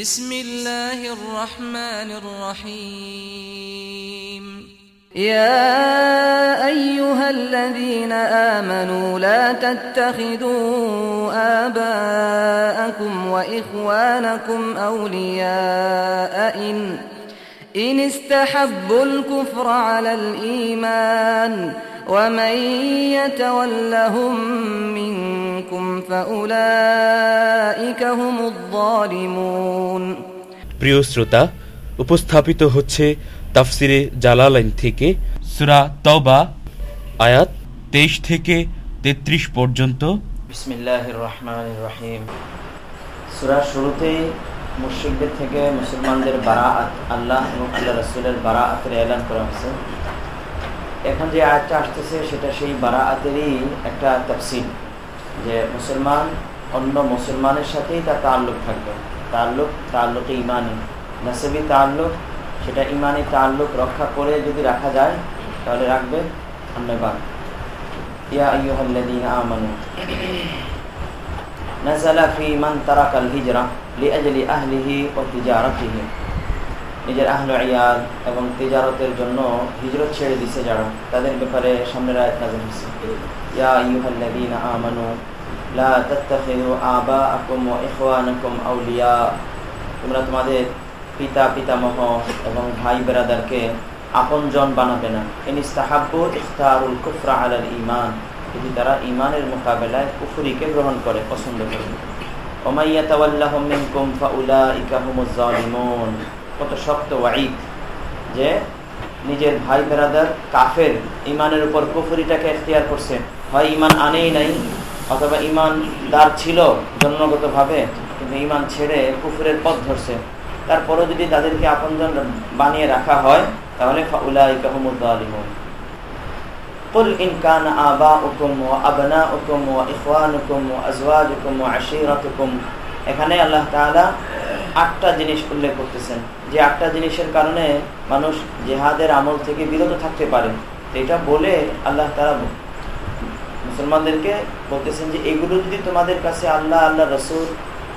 بسم الله الرحمن الرحيم. يا أيها الذين آمنوا لا تتخذوا آباءكم وإخوانكم أولياء إن إن استحبوا الكفر على الإيمان ومن يتولهم منكم প্রিয় শ্রোতা উপস্থাপিত হচ্ছে তাফসিরে জালালাইন থেকে সুরা তবা আয়াত তেইশ থেকে তেত্রিশ পর্যন্ত। বিসমিল্লাহ রহমান রহিম। সুরার শুরুতেই মুশ্রিকদের থেকে মুসলমানদের বারাআত আল্লাহ এবং আল্লাহ রসুলের বারাআতের এলান করা হয়েছে। এখন যে আয়াতটা আসতেছে সেটা সেই বারাআতেরই একটা তফসিল। যে মুসলমান, অন্য মুসলমানের সাথেই তার তাল্লুক থাকবে। তাল্লুক, তাল্লুকে ইমানি। নাসেবি তাল্লুক, সেটা ইমানি তাল্লুক রক্ষা করে যদি রাখা যায়, তাহলে রাখবে ধন্যবাদ। নিজের এবং তিজারতের জন্য হিজরত ছেড়ে দিছে যারা, তাদের ব্যাপারে সামনের আয়াত নাযিল হয়েছে। ইয়া আইয়ুহাল্লাযীনা আমানু লা তাত্তাখিযু আবাআকুম ওয়া ইখওয়ানাকুম আউলিয়া। তোমরা তোমাদের পিতা, পিতামহ এবং ভাই বেরাদারকে আপনজন বানাবে না। ইনিস্তাহাব্বু ইখতারুল কুফরা আলাল ঈমান। যদি তারা ঈমানের মোকাবেলায় কুফরিকে গ্রহণ করে, পছন্দ করে। ওমাইয়া তাওয়াল্লাহুম মিনকুম ফাউলাইকা হুমুজ জালিমুন কত শক্ত ওয়াইদ যে নিজের ভাই বেরাদার কাফের ইমানের উপর কুফরিটাকে এখতিয়ার করছে। হয় ইমান আনেই নাই অথবা ইমান দার ছিল জন্মগতভাবে কিন্তু ইমান ছেড়ে কুফুরের পথ ধরছে তারপরও যদি তাদেরকে আপনজন বানিয়ে রাখা হয় তাহলে قل إن كان آباؤكم وأبناؤكم وإخوانكم وأزواجكم وعشيرتكم এখানে আল্লাহ তাআলা আটটা জিনিস উল্লেখ করতেছেন যে আটটা জিনিসের কারণে মানুষ জেহাদের আমল থেকে বিরত থাকতে পারে এটা বলে আল্লাহ তাআলা মুসলমানদেরকে বলতেছেন যে এগুলো যদি তোমাদের কাছে আল্লাহ আল্লাহ রসুল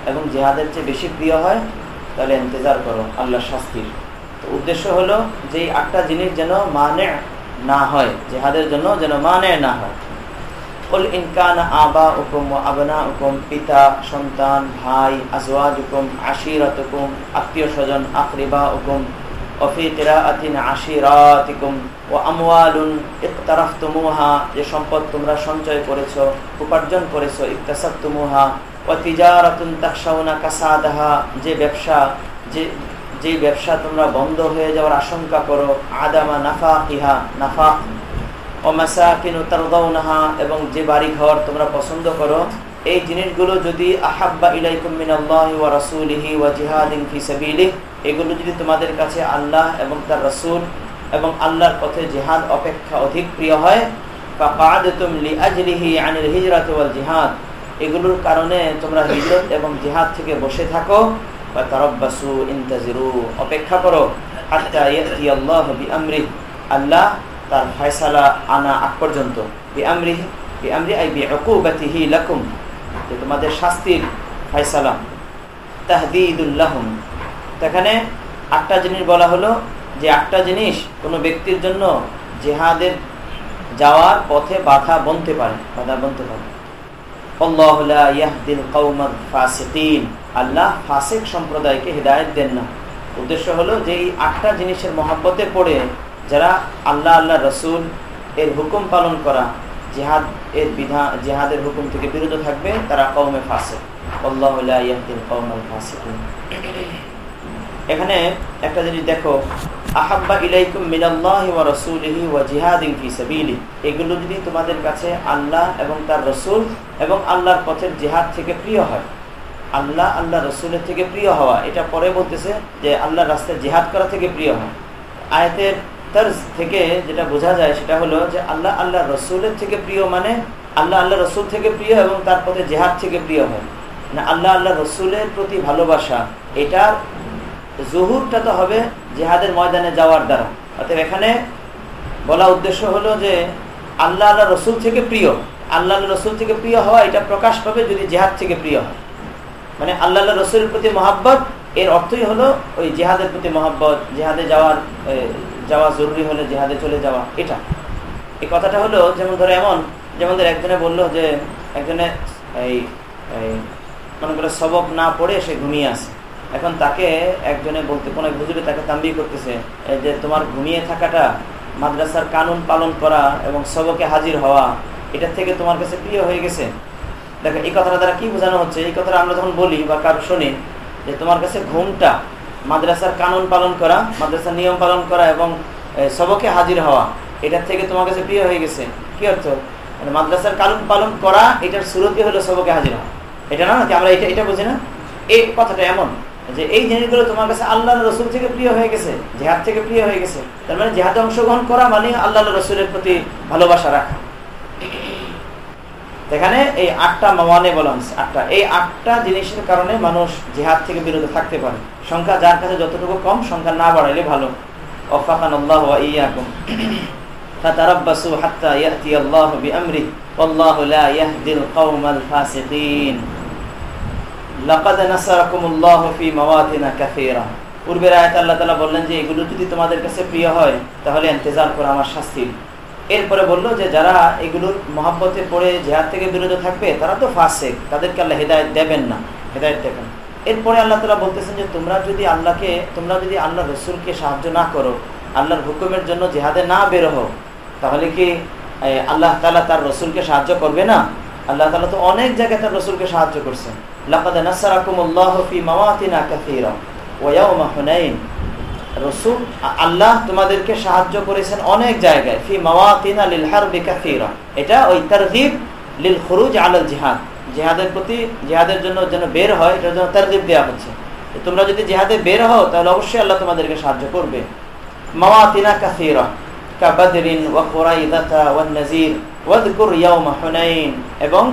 এবং জেহাদের চেয়ে বেশি প্রিয় হয়, তাহলে ইন্তজার করো আল্লাহ শাস্তির। তো উদ্দেশ্য হলো যে একটা আটটা জিনিস যেন মানে না হয়, জেহাদের জন্য যেন মানে না হয়। কল ইনকান আবা হুকুম আবনা হুকুম পিতা, সন্তান, ভাই আজওয়াজ হুকুম আশিরত হুকুম আত্মীয় স্বজন আফরিবা হুকুম অফি তেরা আতিন আশিরাত হুকুম ও আমওয়ালুন ইকতারাফ যে সম্পদ তোমরা সঞ্চয় করেছ, উপার্জন করেছ ইকতাসাব তুমুহা ও তিজারাতুন তাকসাউনা কাসাদাহা, যে ব্যবসা, যে যে ব্যবসা তোমরা বন্ধ হয়ে যাওয়ার আশঙ্কা করো, আদামা নাফা ইহা নাফা ও মাসা মাসাকিনু তারদাউনাহা, এবং যে বাড়ি ঘর তোমরা পছন্দ করো, এই জিনিসগুলো যদি আহাব্বা ইলাইকুম মিনাল্লাহি ওয়া রাসূলিহি ওয়া জিহাদিন ফি সাবিলিহি, এগুলো যদি তোমাদের কাছে আল্লাহ এবং তার রাসূল এবং আল্লাহর পথে জিহাদ অপেক্ষা অধিক প্রিয় হয়। জিহাদ। এগুলোর কারণে তোমরা হিজরত এবং জিহাদ থেকে বসে থাকো। বা ইন্তাজিরু, অপেক্ষা করো। আল্লাহ তার ফয়সালা আনা আগ পর্যন্ত। যে তোমাদের শাস্তির ফয়সালা। তাহদিদুল্লাহম সেখানে আটটা জিনিস বলা হলো। যে একটা জিনিস কোনো ব্যক্তির জন্য জেহাদের যাওয়ার পথে বাধা বনতে পারে, বাধা বনতে পারে। আল্লাহ ফাসেক সম্প্রদায়কে হৃদায়ত দেন না। উদ্দেশ্য হলো যে এই আটটা জিনিসের মহাব্বতে পড়ে যারা আল্লাহ আল্লাহ রসুল এর হুকুম পালন করা, জেহাদ এর বিধা, জেহাদের হুকুম থেকে বিরত থাকবে, তারা কৌমে ফাসেক। আল্লাহ কৌমাল ফাসিকিন। এখানে একটা জিনিস দেখো আহাব্বা ইলাইকুম মিনাল্লাহি ওয়া রাসূলিহি ওয়া জিহাদিন ফি সাবিলি। এগুলো যদি তোমাদের কাছে আল্লাহ এবং তার রসুল এবং আল্লাহর পথের জিহাদ থেকে প্রিয় হয়, আল্লাহ আল্লাহ রসুলের থেকে প্রিয় হওয়া, এটা পরে বলতেছে যে আল্লাহর রাস্তায় জিহাদ করা থেকে প্রিয় হয়। আয়াতের তর্জ থেকে যেটা বোঝা যায় সেটা হলো যে আল্লাহ আল্লাহ রসুলের থেকে প্রিয় মানে আল্লাহ আল্লাহ রসুল থেকে প্রিয় এবং তার পথে জেহাদ থেকে প্রিয় হয়। না আল্লাহ আল্লাহ রসুলের প্রতি ভালোবাসা, এটার জহুরটা তো হবে জেহাদের ময়দানে যাওয়ার দ্বারা। অর্থাৎ এখানে বলা উদ্দেশ্য হলো যে আল্লাহ আল্লাহ রসুল থেকে প্রিয়। আল্লাহ রসুল থেকে প্রিয় হওয়া এটা প্রকাশ পাবে যদি জেহাদ থেকে প্রিয় হয়। মানে আল্লাহ রসুলের প্রতি মহাব্বত, এর অর্থই হলো ওই জেহাদের প্রতি মহাব্বত, জেহাদে যাওয়ার যাওয়া জরুরি হলে জেহাদে চলে যাওয়া, এটা। এই কথাটা হলো যেমন ধরো এমন, যেমন ধর একজনে বলল যে, একজনে এই মনে করে সবক না পড়ে সে ঘুমিয়ে আসে এখন তাকে একজনে বলতে, কোনো বুঝবে তাকে তাম্বি করতেছে যে তোমার ঘুমিয়ে থাকাটা মাদ্রাসার কানুন পালন করা এবং সবকে হাজির হওয়া এটার থেকে তোমার কাছে প্রিয় হয়ে গেছে? দেখো, এই কথাটা দ্বারা কি বোঝানো হচ্ছে? এই কথাটা আমরা যখন বলি বা কারও শুনি, যে তোমার কাছে ঘুমটা, মাদ্রাসার কানুন পালন করা, মাদ্রাসার নিয়ম পালন করা এবং সবকে হাজির হওয়া, এটার থেকে তোমার কাছে প্রিয় হয়ে গেছে? কি অর্থ? মানে মাদ্রাসার কানুন পালন করা, এটার সুরতি হলো সবকে হাজির হওয়া। এটা না? নাকি আমরা এটা এটা বুঝি না? এই কথাটা এমন। যে এই জিনিসগুলো তোমার কাছে আল্লাহ রসুল থেকে প্রিয় হয়ে গেছে জেহাদ থেকে প্রিয় হয়ে গেছে তার মানে জেহাদে অংশগ্রহণ করা মানে আল্লাহ রসুলের প্রতি ভালোবাসা রাখা এখানে এই আটটা মাওয়ানে বলা হয়েছে আটটা এই আটটা জিনিসের কারণে মানুষ জেহাদ থেকে বিরত থাকতে পারে সংখ্যা যার কাছে যতটুকু কম সংখ্যা না বাড়াইলে ভালো অফাকান আল্লাহ ইয়াকুম فتربصوا حتى يأتي الله بأمره والله لا يهدي القوم الفاسقين পূর্বের আয়াত আল্লাহ তালা বললেন যে, এগুলো যদি তোমাদের কাছে প্রিয় হয়, তাহলে ইন্তজার করো আমার শাস্তির এরপরে বলল যে, যারা এগুলোর মহাব্বতে পড়ে জেহাদ থেকে বিরত থাকবে, তারা তো ফাঁসে তাদেরকে আল্লাহ হেদায়ত দেবেন না। হেদায়ত দেবেন। এরপরে আল্লাহ তালা বলতেছেন যে, তোমরা যদি আল্লাহকে, তোমরা যদি আল্লাহ রসুলকে সাহায্য না করো, আল্লাহর হুকুমের জন্য জেহাদে না বেরো তাহলে কি আল্লাহ তালা তার রসুলকে সাহায্য করবে না? আল্লাহ তালা তো অনেক জায়গায় তার রসুলকে সাহায্য করছেন। রসুল, আল্লাহ তোমাদেরকে সাহায্য করেছেন অনেক জায়গায়। ফি মাওয়াতিনা লিল হারবি কাসীরা। এটা ওই তারগিব লিল খুরুজ আলাল জিহাদ। জিহাদের প্রতি, জিহাদের জন্য যেন বের হয়, এটার জন্য তারগিব দেওয়া হচ্ছে। তোমরা যদি জিহাদে বের হও, তাহলে অবশ্যই আল্লাহ তোমাদেরকে সাহায্য করবে। মাওয়াতিনা কাসীরা। কাবাদরিন ওয়া কুরাইদাতা ওয়ান নাজির ওয়াদকুর ইয়াউমা হুনাইন। এবং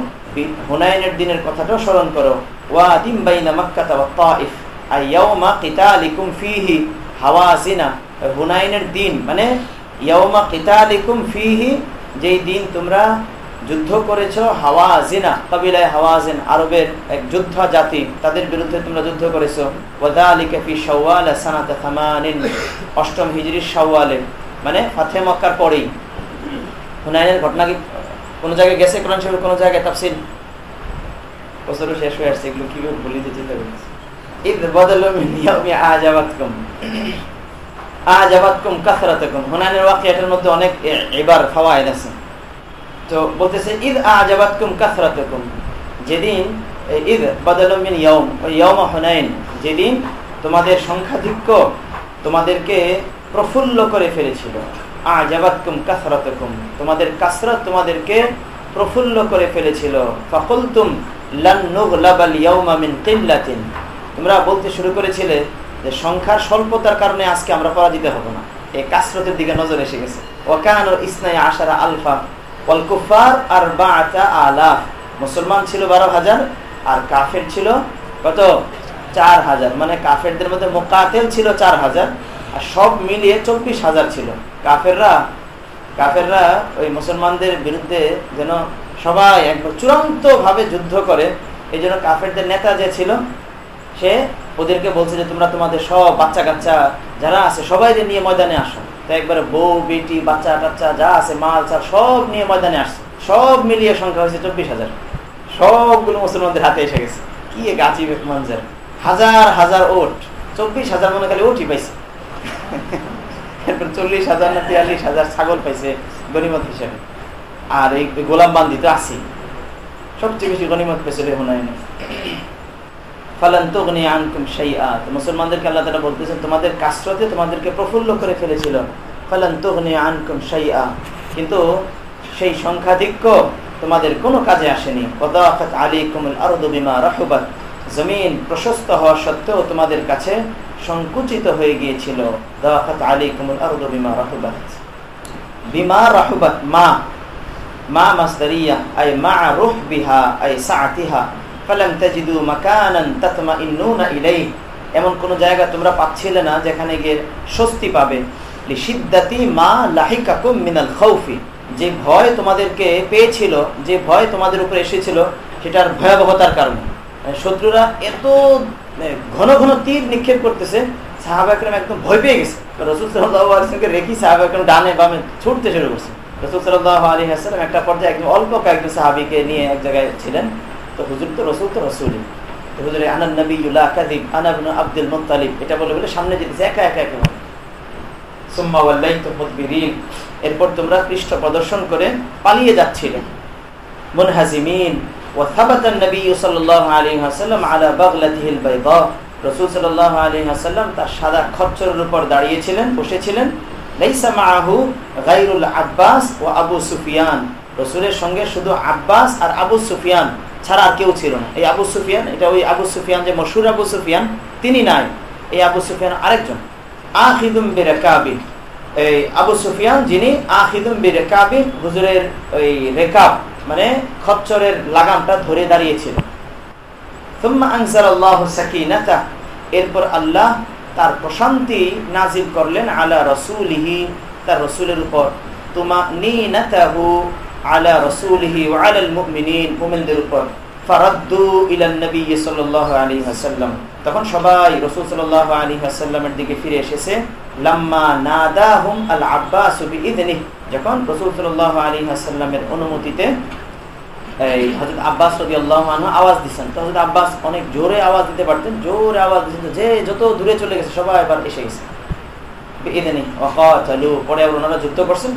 হুনাইনের দিনের কথাটাও স্মরণ করো। ওয়াদিম বাইনা মাক্কাতা ওয়া তাইফ। আইয়াউমা কিতালিকুম ফিহি হাওয়াজিনা। হুনাইনের দিন মানে ইয়াউমা কিতালিকুম ফিহি, যেই দিন তোমরা যুদ্ধ করেছ, হাওয়াজিনা, কবিলায় হাওয়াজিন, আরবের এক যুদ্ধ জাতি তাদের বিরুদ্ধে তোমরা যুদ্ধ করেছ। ওয়াদালিকা ফি শাওয়াল সানাতা থামানিন অষ্টম হিজরির শাওয়ালে। মানে ফাতে মক্কার পরেই। হুনাইনের ঘটনা কি কোনো জায়গায় গেছে? কোরআন শরীফ কোনো জায়গায় তাফসিল বছরও শেষ হয়ে আসছে, এগুলো কীভাবে বলি আজাবাতকুম। আজাবাতকুম কাসরাতাকুম। হুনাইনের ওয়াকিয়াটার মধ্যে অনেক এবার ফাওয়ায়েদ আছে। তো বলতেছে ঈদ আজাবাতকুম যেদিন ঈদ বদল মিন ইয়াউম ইয়াউমা হুনাইন। যেদিন তোমাদের সংখ্যাধিক্য তোমাদেরকে প্রফুল্ল করে ফেলেছিল। আজাবাতকুম কাসরাতাকুম, তোমাদের কাসরত তোমাদেরকে প্রফুল্ল করে ফেলেছিল। ফাকুলতুম কিল্লাতিন। তোমরা বলতে শুরু করেছিলে যে সংখ্যার স্বল্পতার কারণে আজকে আমরা পরাজিত হব না। এই কাসরতের দিকে নজর এসে গেছে। ওকান ইসনাই আশারা আলফা, ওয়াল কুফার আর বাআতা আলাফ। মুসলমান ছিল বারো হাজার আর কাফের ছিল কত? চার হাজার। মানে কাফেরদের মধ্যে মোকাতেল ছিল চার হাজার। আর সব মিলিয়ে চব্বিশ হাজার ছিল। কাফেররা কাফেররা ওই মুসলমানদের বিরুদ্ধে যেন সবাই চূড়ান্ত ভাবে যুদ্ধ করে, এই জন্য কাফেরদের নেতা যে ছিল, সে ওদেরকে বলছে যে, তোমরা তোমাদের সব বাচ্চা কাচ্চা যারা আছে সবাই নিয়ে ময়দানে আসো। তো একবারে বউ, বেটি বাচ্চা টাচ্চা যা আছে, মাল, চাল সব নিয়ে ময়দানে আসছে। সব মিলিয়ে সংখ্যা হয়েছে চব্বিশ হাজার। সবগুলো মুসলমানদের হাতে এসে গেছে। কি গাছি মানুষের হাজার হাজার ওট। চব্বিশ হাজার মনে খালি ওটই পাইছে। এরপর চল্লিশ হাজার না তিয়াল্লিশ হাজার ছাগল পাইছে গণিমত হিসেবে। আর এই গোলাম বান্দি তো আসি সবচেয়ে বেশি গণিমত পেয়েছিল তোমাদের সেই তোমাদের কোনো কাজে আসেনি। জমিন প্রশস্ত হওয়া সত্ত্বেও তোমাদের কাছে সংকুচিত হয়ে গিয়েছিল। বিমা মা মা মা বিহা তাজিদু এমন কোন জায়গা তোমরা পাচ্ছিলে না যেখানে গিয়ে স্বস্তি পাবে। মা মিনাল যে ভয় তোমাদেরকে পেয়েছিল, যে ভয় তোমাদের উপরে এসেছিল, সেটার ভয়াবহতার কারণে। শত্রুরা এত মানে ঘন ঘন তীর নিক্ষেপ করতেছে, সাহাবা একরম একদম ভয় পেয়ে গেছে। রসুল সাল্লাহামকে রেখি সাহাবা একরম ডানে বামে ছুটতে শুরু করছে। রসুল সাল্লাহ হাসালাম একটা পর্যায়ে একদম অল্প কয়েকজন সাহাবিকে নিয়ে এক জায়গায় ছিলেন। তো হুজুর তো রসুল তো রসুলই। হুজুরে আনান নবীলা কাদিব আব্দুল মুতালিব এটা বলে বলে সামনে যেতেছে, একা একা একা এরপর তোমরা পৃষ্ঠ প্রদর্শন করে পালিয়ে যাচ্ছিলে। মুনহাজিমিন। وثبت النبي صلى الله عليه وسلم على بغلته البيضاء রসুল সাল্লাহ আলী হাসাল্লাম তার সাদা খচ্চরের উপর দাঁড়িয়েছিলেন বসেছিলেন লাইসা মাহু গাইরুল আব্বাস ও আবু সুফিয়ান রসুলের সঙ্গে শুধু আব্বাস আর আবু সুফিয়ান ছাড়া আর কেউ ছিল না এই আবু সুফিয়ান এটা ওই আবু সুফিয়ান যে মশুর আবু সুফিয়ান তিনি নাই এই আবু সুফিয়ান আরেকজন আহিদুম বেরেকাবি এই আবু সুফিয়ান যিনি আহিদুম বেরেকাবি হুজুরের ওই রেকাব মানে খচ্চরের লাগামটা ধরে দাঁড়িয়েছিল। এরপর আল্লাহ তার প্রশান্তি নাজিল করলেন আলা রসুলিহি, তার রসুলের উপর। রসুলিহি উপর। তখন সবাই রাসূল সাল্লাল্লাহু ওয়াসাল্লামের দিকে ফিরে এসেছে। লাম্মা নাদাহুম আল আব্বাস যখন রাসূল সাল্লাল্লাহু আলাইহি ওয়াসাল্লামের অনুমতিতে এই হযরত আব্বাস রাদিয়াল্লাহু আনহু আওয়াজ দিবেন তো হযরত আব্বাস অনেক জোরে আওয়াজ দিতে পারতেন, জোরে আওয়াজ দিতেন যে যত দূরে চলে গেছে, সবাই এবার এসে গেছে। যুদ্ধ করছেন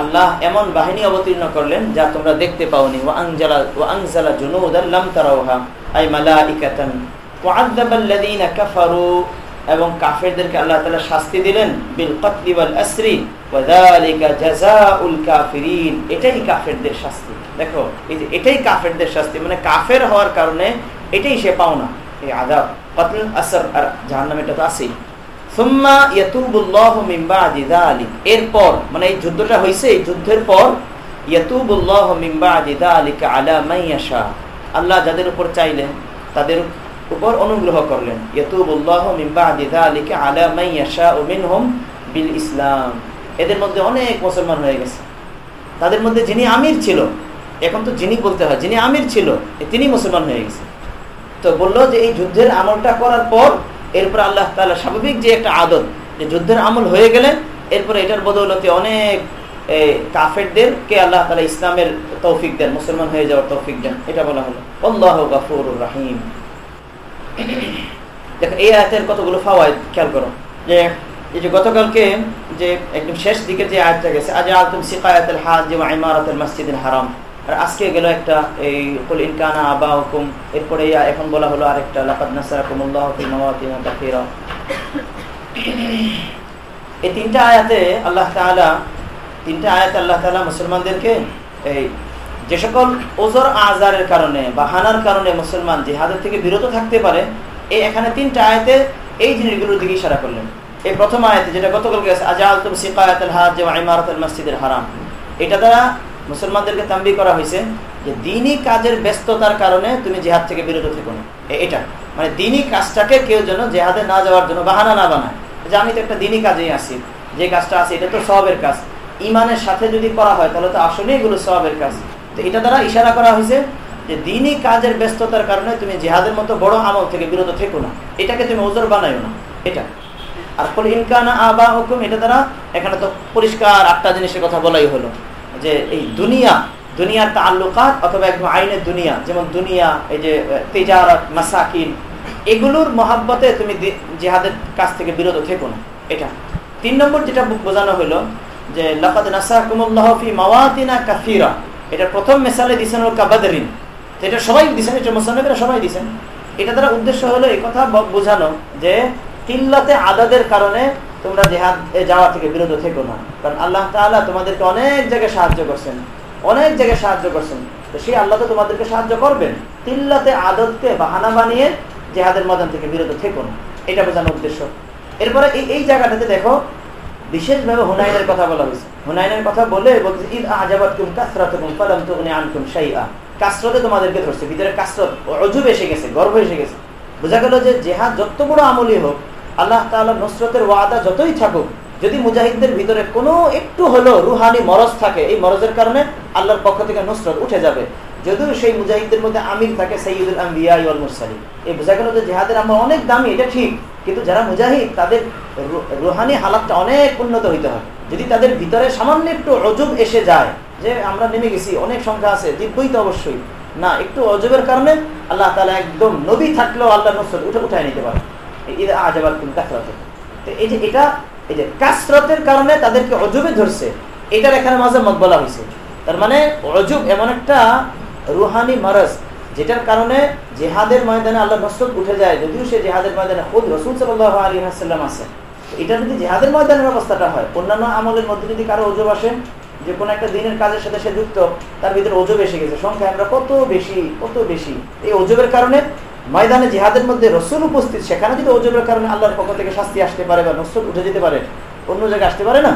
আল্লাহ এমন বাহিনী অবতীর্ণ করলেন যা তোমরা দেখতে পাওনি। এবং কাফেরদেরকে আল্লাহ তালা শাস্তি দিলেন এটাই কাফেরদের শাস্তি। দেখো, এই যে এটাই কাফেরদের শাস্তি মানে কাফের হওয়ার কারণে এটাই সে পাওনা, এই আযাব। কতল, আসর আর জাহান্নাম, এটা তো আছেই। এরপর মানে এই যুদ্ধটা হয়েছে এই যুদ্ধের পর আল্লাহ যাদের উপর চাইলেন, তাদের উপর অনুগ্রহ করলেন। বিল ইসলাম। এদের মধ্যে অনেক মুসলমান হয়ে গেছে। তাদের মধ্যে যিনি আমির ছিল, এখন তো যিনি বলতে হয়, যিনি আমির ছিল তিনি মুসলমান হয়ে গেছে। তো বলল যে এই যুদ্ধের আমলটা করার পর এরপর আল্লাহ তালা স্বাভাবিক যে একটা আদত যে যুদ্ধের আমল হয়ে গেলে এরপর এটার বদৌলতে অনেক কাফেরদেরকে আল্লাহ তালা ইসলামের তৌফিক দেন, মুসলমান হয়ে যাওয়ার তৌফিক দেন। এটা বলা হলো। আল্লাহ গাফুর রাহিম। দেখো, এই আয়াতের কতগুলো ফাওয়ায়দ খেয়াল করো। যে, এই যে গতকালকে যে একদম শেষ দিকে যে আয়াতটা গেছে, আজ আলতুম সিকায়াতুল হাজ ওয়া ইমারাতুল মসজিদুল হারাম। আর আজকে গেল একটা এই কুল ইনকানা আবা হুকুম এরপরে এখন বলা হলো আরেকটা, লাকাদ নাসারাকুমুল্লাহু ফি মাওয়াতিন কাসীরা। এই তিনটা আয়াতে আল্লাহ তাআলা, তিনটা আয়াতে আল্লাহ তাআলা মুসলমানদেরকে এই যে সকল ওজর আজারের কারণে বা হানার কারণে মুসলমান জিহাদের থেকে বিরত থাকতে পারে এই এখানে তিনটা আয়াতে এই জিনিসগুলোর দিকে ইশারা করলেন। এই প্রথম আয়াতে যেটা গতকালকে আছে আজাল তুম সিকায়াতুল হাজ ইমারাতুল মসজিদুল হারাম। এটা দ্বারা মুসলমানদেরকে তাম্বি করা হয়েছে যে দিনই কাজের ব্যস্ততার কারণে তুমি জেহাদ থেকে বিরত থেকো না। এটা। মানে দিনই কাজটাকে কেউ যেন জেহাদে না যাওয়ার জন্য বাহানা না বানায়। যে আমি তো একটা দিনই কাজেই আসি যে কাজটা আছে এটা তো সবের কাজ। ইমানের সাথে যদি করা হয় তাহলে তো আসলেই এগুলো সবের কাজ। তো এটা দ্বারা ইশারা করা হয়েছে যে দিনই কাজের ব্যস্ততার কারণে তুমি জেহাদের মতো বড় আমল থেকে বিরত থেকো না। এটাকে তুমি ওজোর বানাইও না। এটা। আর ফলে ইনকানা আবা হুকুম এটা দ্বারা এখানে তো পরিষ্কার আটটা জিনিসের কথা বলাই হলো। যে এই দুনিয়া, দুনিয়ার তাল্লুকাত অথবা একদম আইনের দুনিয়া, যেমন দুনিয়া, এই যে তেজারত, মাসাকিন, এগুলোর মহাব্বতে তুমি জেহাদের কাছ থেকে বিরত থেকো না। এটা। তিন নম্বর যেটা বোঝানো হলো যে, লাকাদ নাসাকুমুল্লাহি মাওয়াতিনা কাসীরা। এটা প্রথম মেসালে দিছেন হল কাবাদরিন। এটা সবাই দিছেন, এটা মুসলমানরা সবাই দিছেন। এটা দ্বারা উদ্দেশ্য হলো এই কথা বোঝানো যে কিল্লাতে আদাদের কারণে তোমরা জেহাদ যাওয়া থেকে বিরত থেকো না। কারণ আল্লাহ তাআলা তোমাদেরকে অনেক জায়গায় সাহায্য করছেন, অনেক জায়গায় সাহায্য করছেন। তো সেই আল্লাহ তো তোমাদেরকে সাহায্য করবেন। তিল্লাতে আদতকে বাহানা বানিয়ে জেহাদের ময়দান থেকে বিরত থেকো না। এটা বোঝানোর উদ্দেশ্য। এরপরে এই এই জায়গাটাতে দেখো বিশেষভাবে হুনাইনের কথা বলা হয়েছে। হুনাইনের কথা বলে বলছে ঈদ কুম কাসরতে তোমাদেরকে ধরছে, ভিতরে কাসরত অজুব এসে গেছে, গর্ব এসে গেছে। বোঝা গেল যে জেহাদ যত বড় হোক, আল্লাহ তাআলা নসরতের ওয়াদা যতই থাকুক, যদি মুজাহিদদের ভিতরে কোনো একটু হলো রুহানি মরজ থাকে, এই মরজের কারণে আল্লাহর পক্ষ থেকে নসরত উঠে যাবে। যদিও সেই মুজাহিদদের মধ্যে আমির থাকে সৈয়দুল আম্বিয়া মুরসালিম এই বোঝা গেল যে জেহাদের আমরা অনেক দামি, এটা ঠিক। কিন্তু যারা মুজাহিদ, তাদের রুহানি হালাতটা অনেক উন্নত হইতে হবে যদি তাদের ভিতরে সামান্য একটু অজুব এসে যায়, যে আমরা নেমে গেছি, অনেক সংখ্যা আছে জিতবই তো অবশ্যই। না, একটু অজবের কারণে আল্লাহ তালা একদম নবী থাকলেও আল্লাহ নসর উঠে উঠায় নিতে পারে। ঈদ আজাবার কিন্তু কাসরত। তো এই যে এটা, এই যে কাসরতের কারণে তাদেরকে অজুবে ধরছে, এটার এখানে মাঝে মত বলা হয়েছে তার মানে অজুব এমন একটা রুহানি মারস যেটার কারণে জেহাদের ময়দানে আল্লাহ নসরত উঠে যায়, যদিও সে জেহাদের ময়দানে খুদ রসুল সাল্লাহ আলী হাসাল্লাম আছে। এটা যদি জেহাদের ময়দানের অবস্থাটা হয়, অন্যান্য আমলের মধ্যে যদি কারও অজুব আসে, যে কোনো একটা দিনের কাজের সাথে সে যুক্ত, তার ভিতরে অজুব এসে গেছে। সংখ্যা আমরা কত বেশি কত বেশি। এই অজুবের কারণে ময়দানে জেহাদের মধ্যে রসুল উপস্থিত, সেখানে যদি অজুবের কারণে আল্লাহর পক্ষ থেকে শাস্তি আসতে পারে বা নসরত উঠে যেতে পারে, অন্য জায়গায় আসতে পারে না?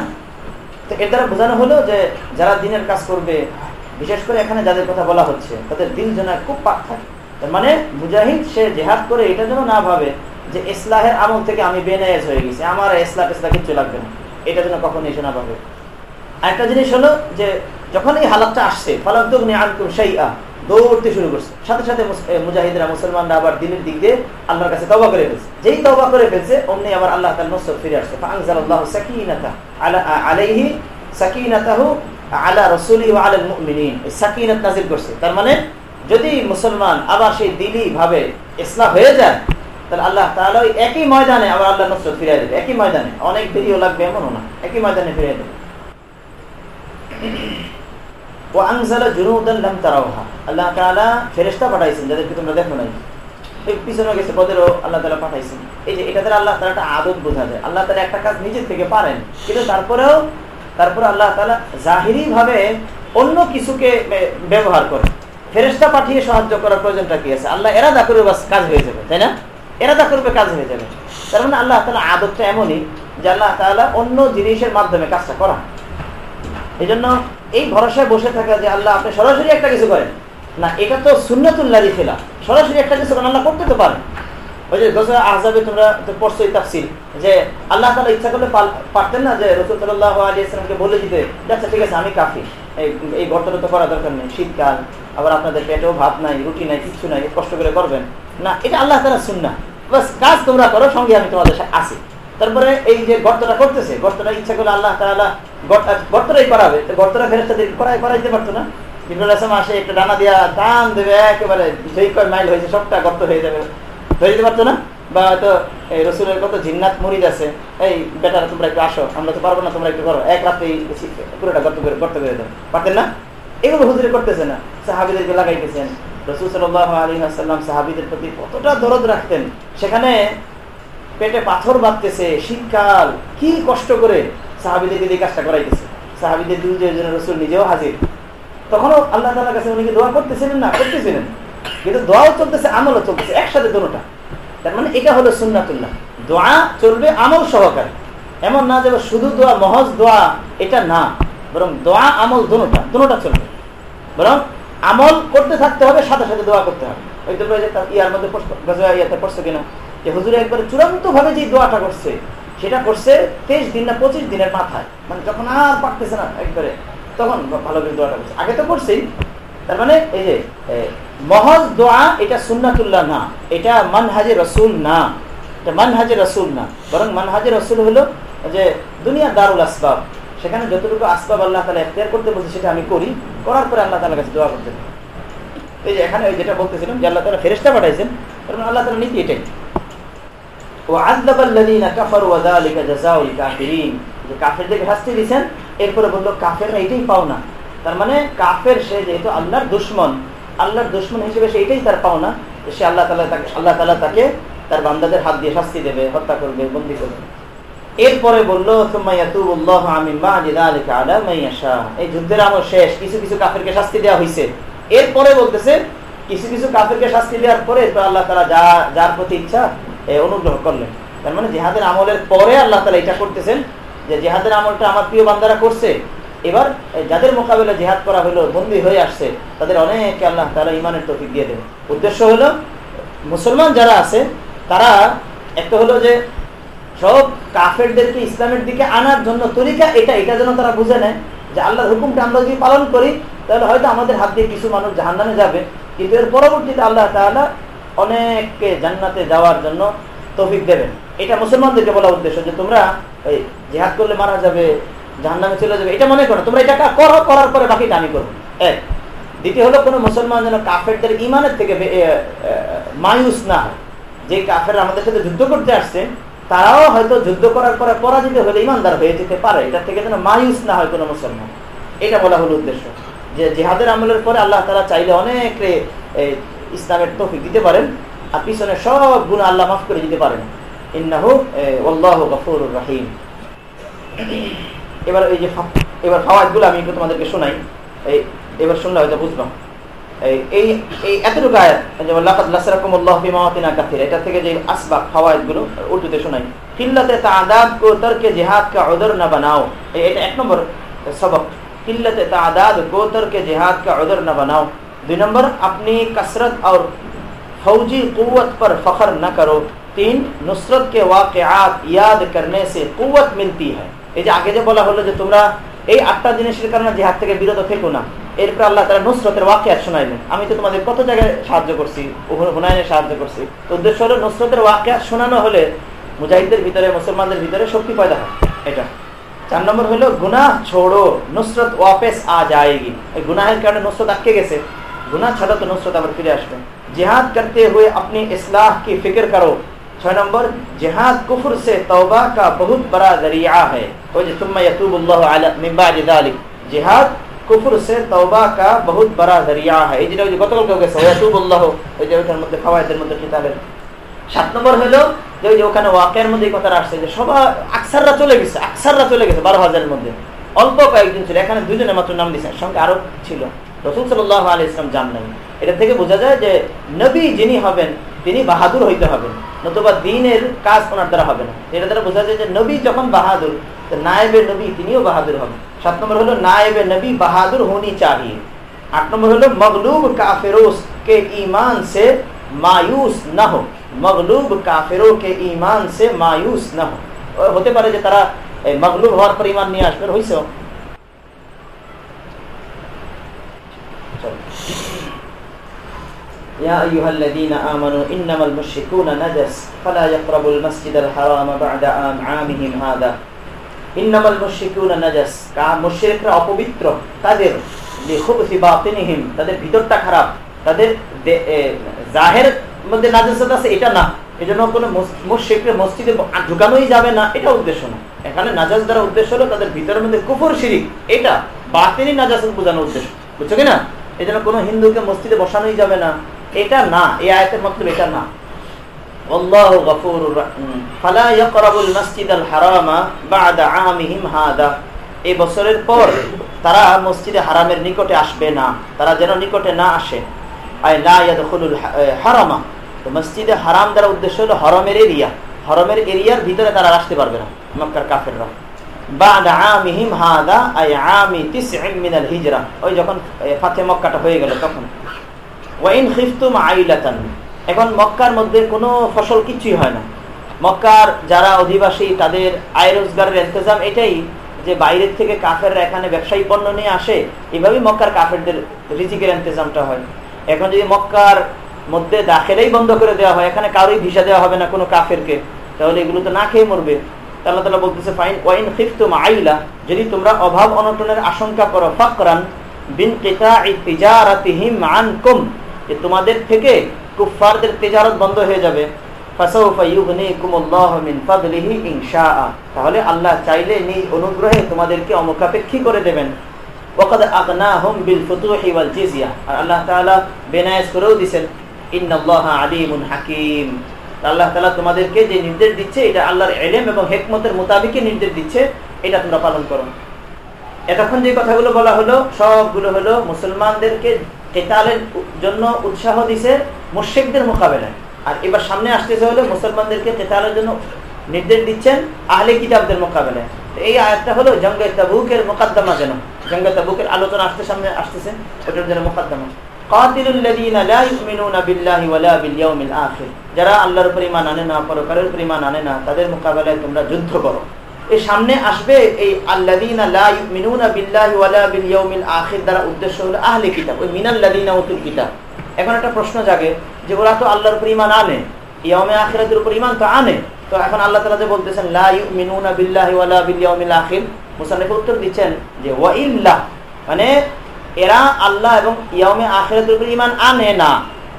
তো এর দ্বারা বোঝানো হলো যে যারা দিনের কাজ করবে বিশেষ করে এখানে যাদের কথা বলা হচ্ছে, তাদের দিল যেন খুব পাক থাকে। তার মানে মুজাহিদ, সে জেহাদ করে এটা যেন না ভাবে যে ইসলাহের আমল থেকে আমি বেনায়েজ হয়ে গেছি, আমার ইসলাহ ইসলাহ কিচ্ছু লাগবে না। এটা যেন কখনো এসে না ভাবে। আরেকটা জিনিস হলো যে যখন এই হালাতটা আসছে ফালাকুম আনকুম সেই দৌড়তে শুরু করছে। সাথে সাথে মুজাহিদরা, মুসলমানরা আবার দিনের দিক দিয়ে আল্লাহর কাছে তবা করে ফেলছে। যেই তবা করে ফেলছে, অমনি আবার আল্লাহ তাআলা নসর ফিরে আসছে। আলাইহি সাকিনাতাহু আলা আলাল মুমিনিন। সাকিনাত করছে। তার মানে যদি মুসলমান আবার সেই দিলি ভাবে ইসলাম হয়ে যায়, তাহলে আল্লাহ তাআলা ওই একই ময়দানে আবার আল্লাহ নসর ফিরে দেবে। একই ময়দানে। অনেক দেরিও লাগবে এমনও না। একই ময়দানে ফিরে দেবে। ও লাম তারাওহা আল্লাহ পাঠাইছেন, যাদেরকে তোমরা দেখো নাই। পিছনে গেছে, বদেরও আল্লাহ তাআলা পাঠাইছেন। এই যে, এটা আল্লাহ তাআলা একটা আদত বোঝা যায় আল্লাহ তাআলা একটা কাজ নিজের থেকে পারেন, কিন্তু তারপরেও তারপরে আল্লাহ তাআলা জাহিরি ভাবে অন্য কিছুকে ব্যবহার করে। ফেরেশতা পাঠিয়ে সাহায্য করার প্রয়োজনটা কি আছে? আল্লাহ এরাদা করবে কাজ হয়ে যাবে, তাই না? এরাদা করবে কাজ হয়ে যাবে। তার মানে আল্লাহ তাআলা আদতটা এমনই যে আল্লাহ তাআলা অন্য জিনিসের মাধ্যমে কাজটা করা এই জন্য এই ভরসায় বসে থাকা যে আল্লাহ আপনি সরাসরি একটা কিছু করেন, না, এটা তো সুন্নাতুল্লাহ ফেলা সরাসরি একটা কিছু করেন, আল্লাহ করতে তো পারেন। ওই যে আহজাবে তোমরা তো পড়ছো এই তাফসির, যে আল্লাহ তালা ইচ্ছা করলে পারতেন না যে আলী ইসলামকে বলে দিতে আচ্ছা ঠিক আছে, আমি কাফি এই তো করা দরকার নেই, শীতকাল, আবার আপনাদের পেটেও ভাত নাই, রুটি নাই, কিচ্ছু নাই কষ্ট করে করবেন। না, এটা আল্লাহ তালা বাস, কাজ তোমরা করো, সঙ্গে আমি তোমাদের আসি তারপরে এই যে গর্তটা করতেছে গর্তটা ইচ্ছা করলে আল্লাহ গর্ত- গর্তটাই করাবে। গর্তটা ফেরত করাই করাইতে পারতো না। আসলাম আসে, একটা ডানা দিয়া টান দেবে, একেবারে যেই কয় মাইল হয়েছে, সবটা গর্ত হয়ে যাবে। পারতো না? বা এই রসুলের কত জিন্নাত মরিদ আছে? এই তোমরা একটু আসো, আমরা তো পারব না, তোমরা একটু করো। এক পুরোটা গর্ত করে গর্ত করে দেবো পারতেন না? এগুলো হুজুরে করতেছে না। সাহাবিদেরকে লাগাইতেছেন। রসুল সাল্লাহ আলী আসাল্লাম সাহাবিদের প্রতি কতটা দরদ রাখতেন। সেখানে পেটে পাথর বাঁধতেছে, শীতকাল, কি কষ্ট করে সাহাবিদের দিয়ে কাজটা করাইতেছে। সাহাবিদের দুজন রসুল নিজেও হাজির। তখনও আল্লাহ তালার কাছে উনি দোয়া করতেছিলেন না করতেছিলেন? কিন্তু দোয়াও চলতেছে, আমলও চলতেছে, একসাথে দুটা তার মানে এটা হলো সুন্নাতুল্লাহ। দোয়া চলবে, আমল সহকারে। এমন না যে শুধু দোয়া, মহজ দোয়া, এটা না। বরং দোয়া, আমল দুটা দুটা চলবে। বরং আমল করতে থাকতে হবে, সাথে সাথে দোয়া করতে হবে। ওই তো ইয়ার মধ্যে ইয়াতে পড়ছে কিনা? যে হুজুরে একবারে চূড়ান্ত ভাবে যে দোয়াটা করছে, সেটা করছে তেইশ দিন না পঁচিশ দিনের মাথায়। মানে যখন আর পারতেছে না একবারে, তখন ভালো করে দোয়াটা করছে। আগে তো করছেই। তার মানে এই যে মহজ দোয়া এটা সুন্নাতুল্লাহ না, এটা মানহাজে রসুল না, এটা মানহাজে রসুল না। বরং মানহাজে রসুল হলো যে দুনিয়া দারুল আসবাব। সেখানে যতটুকু আসবাব আল্লাহ তালা এখতিয়ার করতে বলছে সেটা আমি করি, করার পরে আল্লাহ তালার কাছে দোয়া করতে এই যে এখানে ওই যেটা বলতেছিলাম যে আল্লাহ তালা ফেরেস্তা পাঠাইছেন কারণ মানে আল্লাহ তালা নীতি এটাই। ও আজদাবাল্লাদিনা কাফার ওয়াদা জাজাউল কাফিরিন। যে কাফেরদের শাস্তি দিয়েছেন, এরপরে বলল কাফের না এটাই পাও না। তার মানে কাফের সে যেহেতু আল্লাহর দুশ্মন আল্লাহর দুশ্মন হিসেবে সে এটাই তার পাওনা সে আল্লাহ তালা তাকে আল্লাহ তালা তাকে তার বান্দাদের হাত দিয়ে শাস্তি দেবে, হত্যা করবে, বন্দি করবে। এরপরে বলল কিছু কিছু শাস্তি এরপরে বলতেছে, কিছু কিছু শাস্তি দেওয়ার পরে আল্লাহ তাআলা যা, যার প্রতি ইচ্ছা অনুগ্রহ করলেন। তার মানে জিহাদের আমলের পরে আল্লাহ তাআলা এটা করতেছেন, যে জিহাদের আমলটা আমার প্রিয় বান্দারা করছে। এবার যাদের মোকাবেলা জেহাদ করা হলো, বন্দী হয়ে আসছে, তাদের অনেকে আল্লাহ তাআলা ইমানের তৌফিক দিয়ে দেবে। উদ্দেশ্য হলো, মুসলমান যারা আছে, তারা, একটা হলো যে, সব কাফেরদেরকে ইসলামের দিকে আনার জন্য তরিকা এটা এটা যেন তারা বুঝে নেয়, যে আল্লাহর হুকুমটা আমরা যদি পালন করি, তাহলে হয়তো আমাদের হাত দিয়ে কিছু মানুষ জাহান্নামে যাবে। কিন্তু এর পরবর্তীতে আল্লাহ তাআলা অনেককে জান্নাতে যাওয়ার জন্য তৌফিক দেবেন। এটা মুসলমানদেরকে বলা উদ্দেশ্য যে তোমরা, এই জেহাদ করলে মারা যাবে জাহান্নামে চলে যাবে। এটা মনে করো, তোমরা এটা করো, করার পরে বাকিটা আমি করব। এক। দ্বিতীয় হলো, কোনো মুসলমান যেন কাফেরদের ইমানের থেকে মায়ুস না হয়। যে কাফের আমাদের সাথে যুদ্ধ করতে আসছে, তারাও হয়তো যুদ্ধ করার পরে পরাজিত হলে ইমানদার হয়ে যেতে পারে। এটা থেকে যেন মায়ুস না হয় কোনো মুসলমান। এটা বলা হলো উদ্দেশ্য। যে জেহাদের আমলের পরে আল্লাহ তারা চাইলে অনেক ইসলামের তৌফিক দিতে পারেন, আর পিছনে সব গুণ আল্লাহ মাফ করে দিতে পারেন। ইন্নাহু আল্লাহ গফুরুর রাহিম। এবার এই যে ফা- এবার ফাওয়াজ গুলো আমি একটু তোমাদেরকে শোনাই এই এবার শুনলে হয়তো বুঝলাম এই এই এই এতটুকু আয়াত যেমন লাকাদ লাসরাকুমুল্লাহ ফি মাওয়াতিনা কাসীরা এটা থেকে যে আসবাব ফাওয়াইদ গুলো উর্দুতে শোনাই কিল্লাতে তাআদাদ কো তরকে জিহাদ কা উযর না বানাও এই- এটা এক নম্বর সবক কিল্লাতে তাআদাদ কো তরকে জিহাদ কা উযর না বানাও দুই নম্বর अपनी कसरत और फौजी कुव्वत पर फख्र न करो तीन नुसरत के वाकयात याद करने से कुव्वत मिलती है এই যে আগে যে বলা হলো যে তোমরা এই আটটা জিনিসের কারণে জেহাদ থেকে বিরত থেকো না, এরপর আল্লাহ তারা নুসরতের ওয়াকিয়াত শোনাইলেন আমি তো তোমাদের কত জায়গায় সাহায্য করছি হুনায়নে সাহায্য করছি। তো উদ্দেশ্য হলো নুসরতের ওয়াকিয়াত শোনানো হলে মুজাহিদদের ভিতরে, মুসলমানদের ভিতরে শক্তি পয়দা হয়। এটা। চার নম্বর হলো গুনা ছোড়ো, নুসরত ওয়াপেস আ যায়গি। এই গুনাহের কারণে নুসরত আটকে গেছে। গুনা ছাড়া তো নুসরত আবার ফিরে আসবে। জেহাদ করতে হয়ে আপনি ইসলাহ কি ফিকির করো ছয় নম্বর, জেহাদ, কুফুর সে তওবা কা বহুত বড় জরিয়া হ্যাঁ ওই যে তুম্মা ইয়াতুবুল্লাহ আলা মিন বাদি যালিক। জিহাদ, কুফুর সে তওবা কা বহুত বড় জরিয়া হ্যাঁ এই যেটা ওই গতকালকে গেছে ইয়াতুবুল্লাহ, ওই যে ওটার মধ্যে ফাওয়াইদের মধ্যে কিতাবের সাত নম্বর হলো, যে ওই যে ওখানে ওয়াকের মধ্যে কথা আসছে যে সবাই, আকসাররা চলে গেছে, আকসাররা চলে গেছে বারো হাজারের মধ্যে। অল্প কয়েকজন ছিল, এখানে দুজনে মাত্র নাম দিয়েছে সঙ্গে আরও ছিল। রসুল সাল আলি ইসলাম জান নাই এটা থেকে বোঝা যায় যে নবী যিনি হবেন তিনি বাহাদুর হইতে হবেন, নতুবা দিনের কাজ ওনার দ্বারা হবে না। এটা দ্বারা বোঝা যায় যে নবী যখন বাহাদুর, তো নায়েবে নবী তিনিও বাহাদুর হবেন। সাত নম্বর হলো নায়েবে নবী বাহাদুর হোনি চাহিয়ে আট নম্বর হলো, মগলুব কাফেরোস কে ইমান সে মায়ুস না हो মগলুব কাফেরো কে ইমান সে মায়ুস না ও হতে পারে যে তারা মগলুব হওয়ার পর ইমান নিয়ে আসবে হইছে يا أيها الذين آمنوا إنما المشركون نجس فلا يقربوا المسجد الحرام بعد عام عامهم هذا إنما المشركون نجس কা মুশরিকরা অপবিত্র তাদের লিখুবসি বাতিনিহিম তাদের ভিতরটা খারাপ তাদের দে- এ, জাহের মধ্যে নাজাসাত আছে এটা না এজন্য কোনো মুশরিককে মসজিদে ঢুকানোই যাবে না এটা উদ্দেশ্য না এখানে নাজাস দ্বারা উদ্দেশ্য হলো তাদের ভিতরের মধ্যে কুফর শিরিক এটা বাতিনি নাজাসাত বোঝানোর উদ্দেশ্য বুঝছো কি না এই জন্য কোনো হিন্দুকে মসজিদে বসানোই যাবে না এটা না এই আয়াতের মতলব এটা না والله غفور رحيم فلا يقرب المسجد الحرام بعد عامهم هذا এই বছরের পর তারা মসজিদে হারামের নিকটে আসবে না তারা যেন নিকটে না আসে আই লা ইয়াদখুলুল হা- এ, হারামা তো মসজিদে হারাম দ্বারা উদ্দেশ্য হলো হরমের এরিয়া হরমের এরিয়ার ভিতরে তারা আসতে পারবে না মক্কার কাফেররা বাদ আমিহিম হাদা আই আমি তিসইন মিনাল হিজরা ওই যখন এ, ফাতে মক্কাটা হয়ে গেল তখন ওয়াইন খিফতুম আইলাতান। এখন মক্কার মধ্যে কোনো ফসল কিছুই হয় না। মক্কার যারা অধিবাসী, তাদের আয় রোজগারের ইন্তজাম এটাই যে বাইরের থেকে কাফেররা এখানে ব্যবসায়ী পণ্য নিয়ে আসে, এভাবেই মক্কার কাফেরদের রিজিকের ইন্তজামটা হয়। এখন যদি মক্কার মধ্যে দাখেলেই বন্ধ করে দেওয়া হয়, এখানে কারোই ভিসা দেওয়া হবে না কোনো কাফেরকে, তাহলে এগুলো তো না খেয়ে মরবে। আল্লাহ তালা বলতেছে, ফাইন ওয়াইন খিফতুম আইলা যদি তোমরা অভাব অনটনের আশঙ্কা করো, ফাকরান বিন কেতা কিতা তিজারাতিহিম আনকুম। যে তোমাদের থেকে কুফফারদের তেজারত বন্ধ হয়ে যাবে। তাহলে আল্লাহ চাইলে নিজ অনুগ্রহে তোমাদেরকে অমুখাপেক্ষী করে দেবেন। জিজিয়া আর আল্লাহ তাআলা করেও আল্লাহ তোমাদেরকে যে নির্দেশ দিচ্ছে, এটা এবং নির্দেশ দিচ্ছে, এটা তোমরা পালন এতক্ষণ যে কথাগুলো বলা হলো, সবগুলো হলো মুসলমানদেরকে কেতালের জন্য উৎসাহ দিছে মুর্শিকদের মোকাবেলায়। আর এবার সামনে আসতেছে হলে মুসলমানদেরকে কেতালের জন্য নির্দেশ দিচ্ছেন আহলে কিতাবদের মোকাবেলায়। এই আয়াতটা হলো জঙ্গে তাবুকের মোকাদ্দমা যেন। জঙ্গে তাবুকের আলোচনা আসতে সামনে আসতেছে, ওটার জন্য মোকাদ্দমা। যারা আল্লাহর উপর ঈমান আনে না পরকালের উপর ঈমান আনে না, তাদের মোকাবেলায় তোমরা যুদ্ধ করো। এই সামনে আসবে এই আল্লাদিনা বিল আখির দ্বারা উদ্দেশ্য হলো আহলে কিতাব, ওই মিনাল্লাদিনা উতুল কিতাব। এখন একটা প্রশ্ন জাগে যে ওরা তো আল্লাহর উপর ইমান আনে, ইয়াউমে আখিরাতের উপর ইমান তো আনে, তো এখন আল্লাহ তাআলা যে বলতেছেন, লা ইউমিনুনা বিল্লাহি ওয়ালা বিল ইয়াউমিল আখির মুসান্নিফ উত্তর দিচ্ছেন যে ওয়া ইল্লা মানে এরা আল্লাহ এবং ইয়াউমে আখিরাতের উপর ইমান আনে না।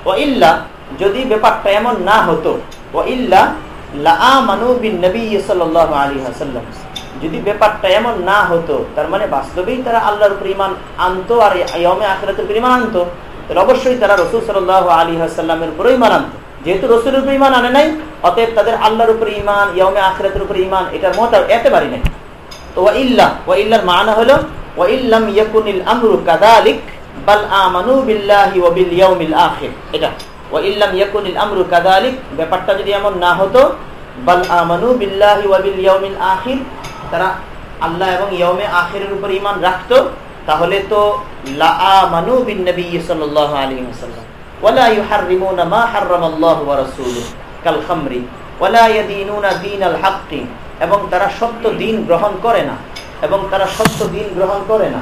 ওয়া ইল্লা যদি ব্যাপারটা এমন না হতো ওয়া ইল্লা যদি ব্যাপারটা এমন না হতো, তার মানে বাস্তবেই তারা আল্লাহর উপর ইমান আনতো আর আখরাতের উপর ইমান আনতো, তাহলে অবশ্যই তারা রসুল সাল আলী হাসাল্লামের উপর ইমান আনতো। যেহেতু রসুলের উপর ইমান আনে নাই, অতএব তাদের আল্লাহর উপর ইমান ইয়মে আখরাতের উপর ইমান এটার মত এতে পারি নাই। তো ওয়া ইল্লা, ওয়া ইল্লার মানা হলো, ওয়া ইল্লাম ইয়াকুনিল আমরু কাদালিক বাল আমানু বিল্লাহি ওয়া বিল ইয়াউমিল আখির। এটা। কাদালিক ব্যাপারটা যদি এমন না হতো আখির। তারা আল্লাহ এবং ইয়াউমে আখিরের উপর ঈমান রাখতো, তাহলে তো লা মা এবং তারা সত্য দিন গ্রহণ করে না। এবং তারা সত্য দিন গ্রহণ করে না।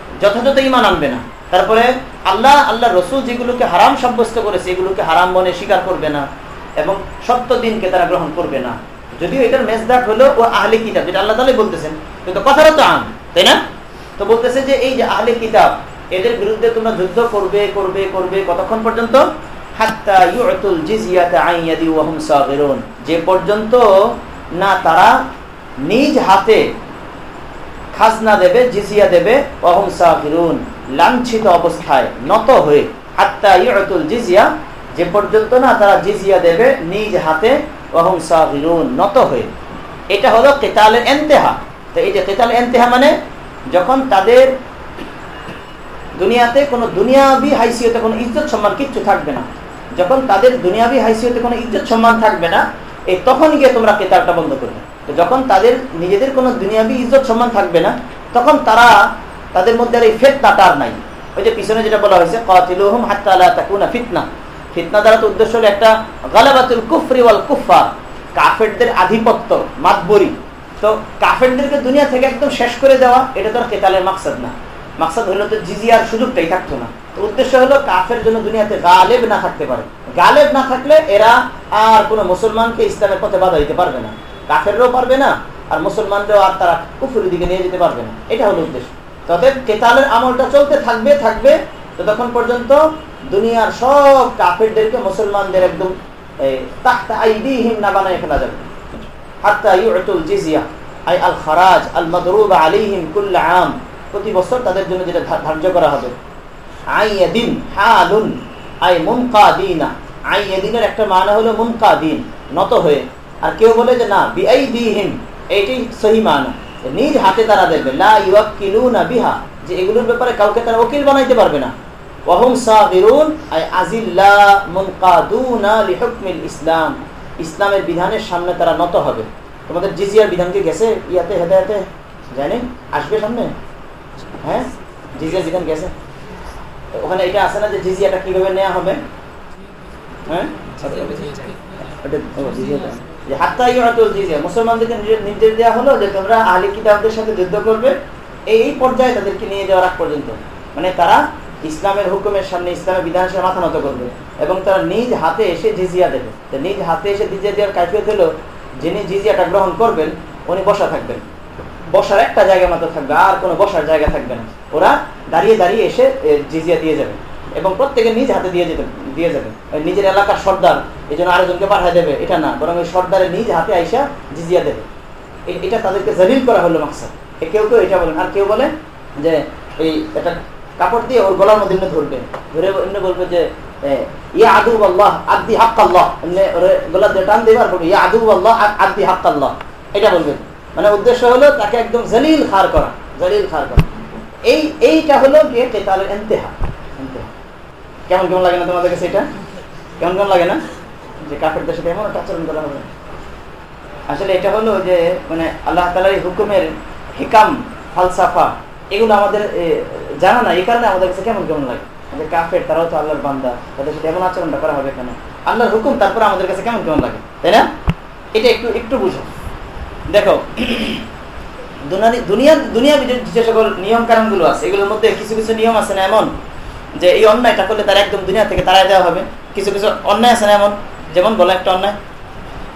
যথাযথ ইমান আনবে না। তারপরে আল্লাহ আল্লাহ রসুল যেগুলোকে হারাম সাব্যস্ত করেছে, এগুলোকে হারাম মনে স্বীকার করবে না এবং সত্য দিনকে তারা গ্রহণ করবে না। যদিও এটার মেজদাক হলো ও আহলে কিতাব, যেটা আল্লাহ তালে বলতেছেন। কিন্তু কথাটা তো আম, তাই না? তো বলতেছে যে এই যে আহলে কিতাব, এদের বিরুদ্ধে তোমরা যুদ্ধ করবে করবে করবে কতক্ষণ পর্যন্ত? যে পর্যন্ত না তারা নিজ হাতে খাজনা দেবে, জিজিয়া দেবে লাঞ্ছিত অবস্থায় নত হয়ে, হাত্তা ইয়তুল জিজিয়া, যে পর্যন্ত না তারা জিজিয়া দেবে, নিজ হাতে অহম সাহিরুন নত হয়ে। এটা হলো কেতালের এন্তেহা। তো এই যে কেতাল এন্তেহা মানে যখন তাদের দুনিয়াতে কোনো দুনিয়াবি হাইসিয়তে কোনো ইজ্জত সম্মান কিচ্ছু থাকবে না। যখন তাদের দুনিয়াবি হাইসিয়তে কোনো ইজ্জত সম্মান থাকবে না এই তখন গিয়ে তোমরা কেতালটা বন্ধ করবে। যখন তাদের নিজেদের কোনো দুনিয়াবি ইজ্জত সম্মান থাকবে না, তখন তারা তাদের মধ্যে আর এই ফেতনাটা আর নাই। ওই যে পিছনে যেটা বলা হয়েছে, কাতিলুহুম হাত্তা আলা তাকুনা ফিতনা। ফিতনা দ্বারা তো উদ্দেশ্য হলো একটা গালাবাতুল কুফরি ওয়াল কুফা কাফেরদের আধিপত্য, মাতবরি। তো কাফেরদেরকে দুনিয়া থেকে একদম শেষ করে দেওয়া, এটা তো কেতালের মাকসাদ না। মাকসাদ হলো তো জিজিয়ার সুযোগটাই থাকতো না। তো উদ্দেশ্য হলো কাফের জন্য দুনিয়াতে গালেব না থাকতে পারে। গালেব না থাকলে এরা আর কোনো মুসলমানকে ইসলামের পথে বাধা দিতে পারবে না। কাফেররাও পারবে না, আর মুসলমানরাও আর তারা কুফুরের দিকে নিয়ে যেতে পারবে না। এটা হলো উদ্দেশ্য। তদের কেতালের আমলটা চলতে থাকবে থাকবে, ততক্ষণ পর্যন্ত দুনিয়ার সব কাফেরদেরকে মুসলমানদের একদম একটা মানে হলো মুনকাদিন, নত হয়ে। আর কেউ বলে যে, না বিআই দিহিম এইটাই সহি মানা। নিজ হাতে তারা দেবে লা ইউকিলুনা বিহা। যে এগুলোর ব্যাপারে কাউকে তারা উকিল বানাইতে পারবে না। ওয়াহুম সাগিরুন, আই আজিল্লা মুনকাদুনা লিহুকমিল ইসলাম। ইসলামের বিধানের সামনে তারা নত হবে। তোমাদের জিজিয়ার বিধান কি গেছে? ইয়াতে, হেদায়াতে? জানি। আসবে সামনে? হ্যাঁ? জিজিয়ার বিধান গেছে। ওখানে এটা আছে না যে, জিজিয়াটা কীভাবে নেওয়া হবে? হ্যাঁ? দেওয়া যে তোমরা সাথে যুদ্ধ করবে, এই পর্যায়ে তাদেরকে নিয়ে যাওয়ার আগ পর্যন্ত। মানে তারা ইসলামের হুকুমের সামনে, ইসলামের মাথা নত করবে এবং তারা নিজ হাতে এসে জিজিয়া দেবে। নিজ হাতে এসে দেওয়ার যিনি জিজিয়াটা গ্রহণ করবেন, উনি বসা থাকবেন। বসার একটা জায়গা মাত্র থাকবে, আর কোনো বসার জায়গা থাকবে না। ওরা দাঁড়িয়ে দাঁড়িয়ে এসে জিজিয়া দিয়ে যাবে এবং প্রত্যেকে নিজ হাতে দিয়ে যেতে দিয়ে যাবে। নিজের এলাকার সর্দার, এই জন্য আরেকজনকে পাঠায় দেবে। এটা না, বরং ওই সর্দারের নিজ হাতে আইসা জিজিয়া দেবে। এটা তাদেরকে জলিল করা হলো মাকসাদ। কেউ কেউ এটা বলেন। আর কেউ বলে যে, এই একটা কাপড় দিয়ে ওর গলার মধ্যে ধরবে। ধরে এমনি বলবে যে ইয়া আদু আল্লাহ আদি হাক্ক আল্লাহ এমনি গলা দিয়ে টান দেবে আর বলবে, ইয়া আদু আল্লাহ আদি হাক্ক আল্লাহ এটা বলবে। মানে উদ্দেশ্য হলো তাকে একদম জলিল খার করা, জলিল খার করা। এই এইটা হলো গিয়ে কেতালের এন্তেহা। কেমন কেমন লাগে না তোমাদের কাছে এটা কেমন কেমন লাগে না? যে কাফের দেশে এমন আচরণ করা হবে। আসলে এটা হলো যে মানে আল্লাহ তালার হুকুমের হিকাম, ফালসাফা, এগুলো আমাদের জানা না। এই কারণে আমাদের কাছে কেমন কেমন লাগে? কাফের, তারাও তো আল্লাহর বান্দা। তাদের সাথে এমন আচরণটা করা হবে কেন? আল্লাহর হুকুম তারপরে আমাদের কাছে কেমন কেমন লাগে? তাই না? এটা একটু একটু বুঝো। দেখো দুনিয়া দুনিয়া যে সকল নিয়ম কানুনগুলো আছে। এগুলোর মধ্যে কিছু কিছু নিয়ম আছে না এমন? যে এই অন্যায়টা করলে তারা একদম দুনিয়া থেকে তাড়াই দেওয়া হবে। কিছু কিছু অন্যায় আছে না এমন? যেমন বলো একটা অন্যায়।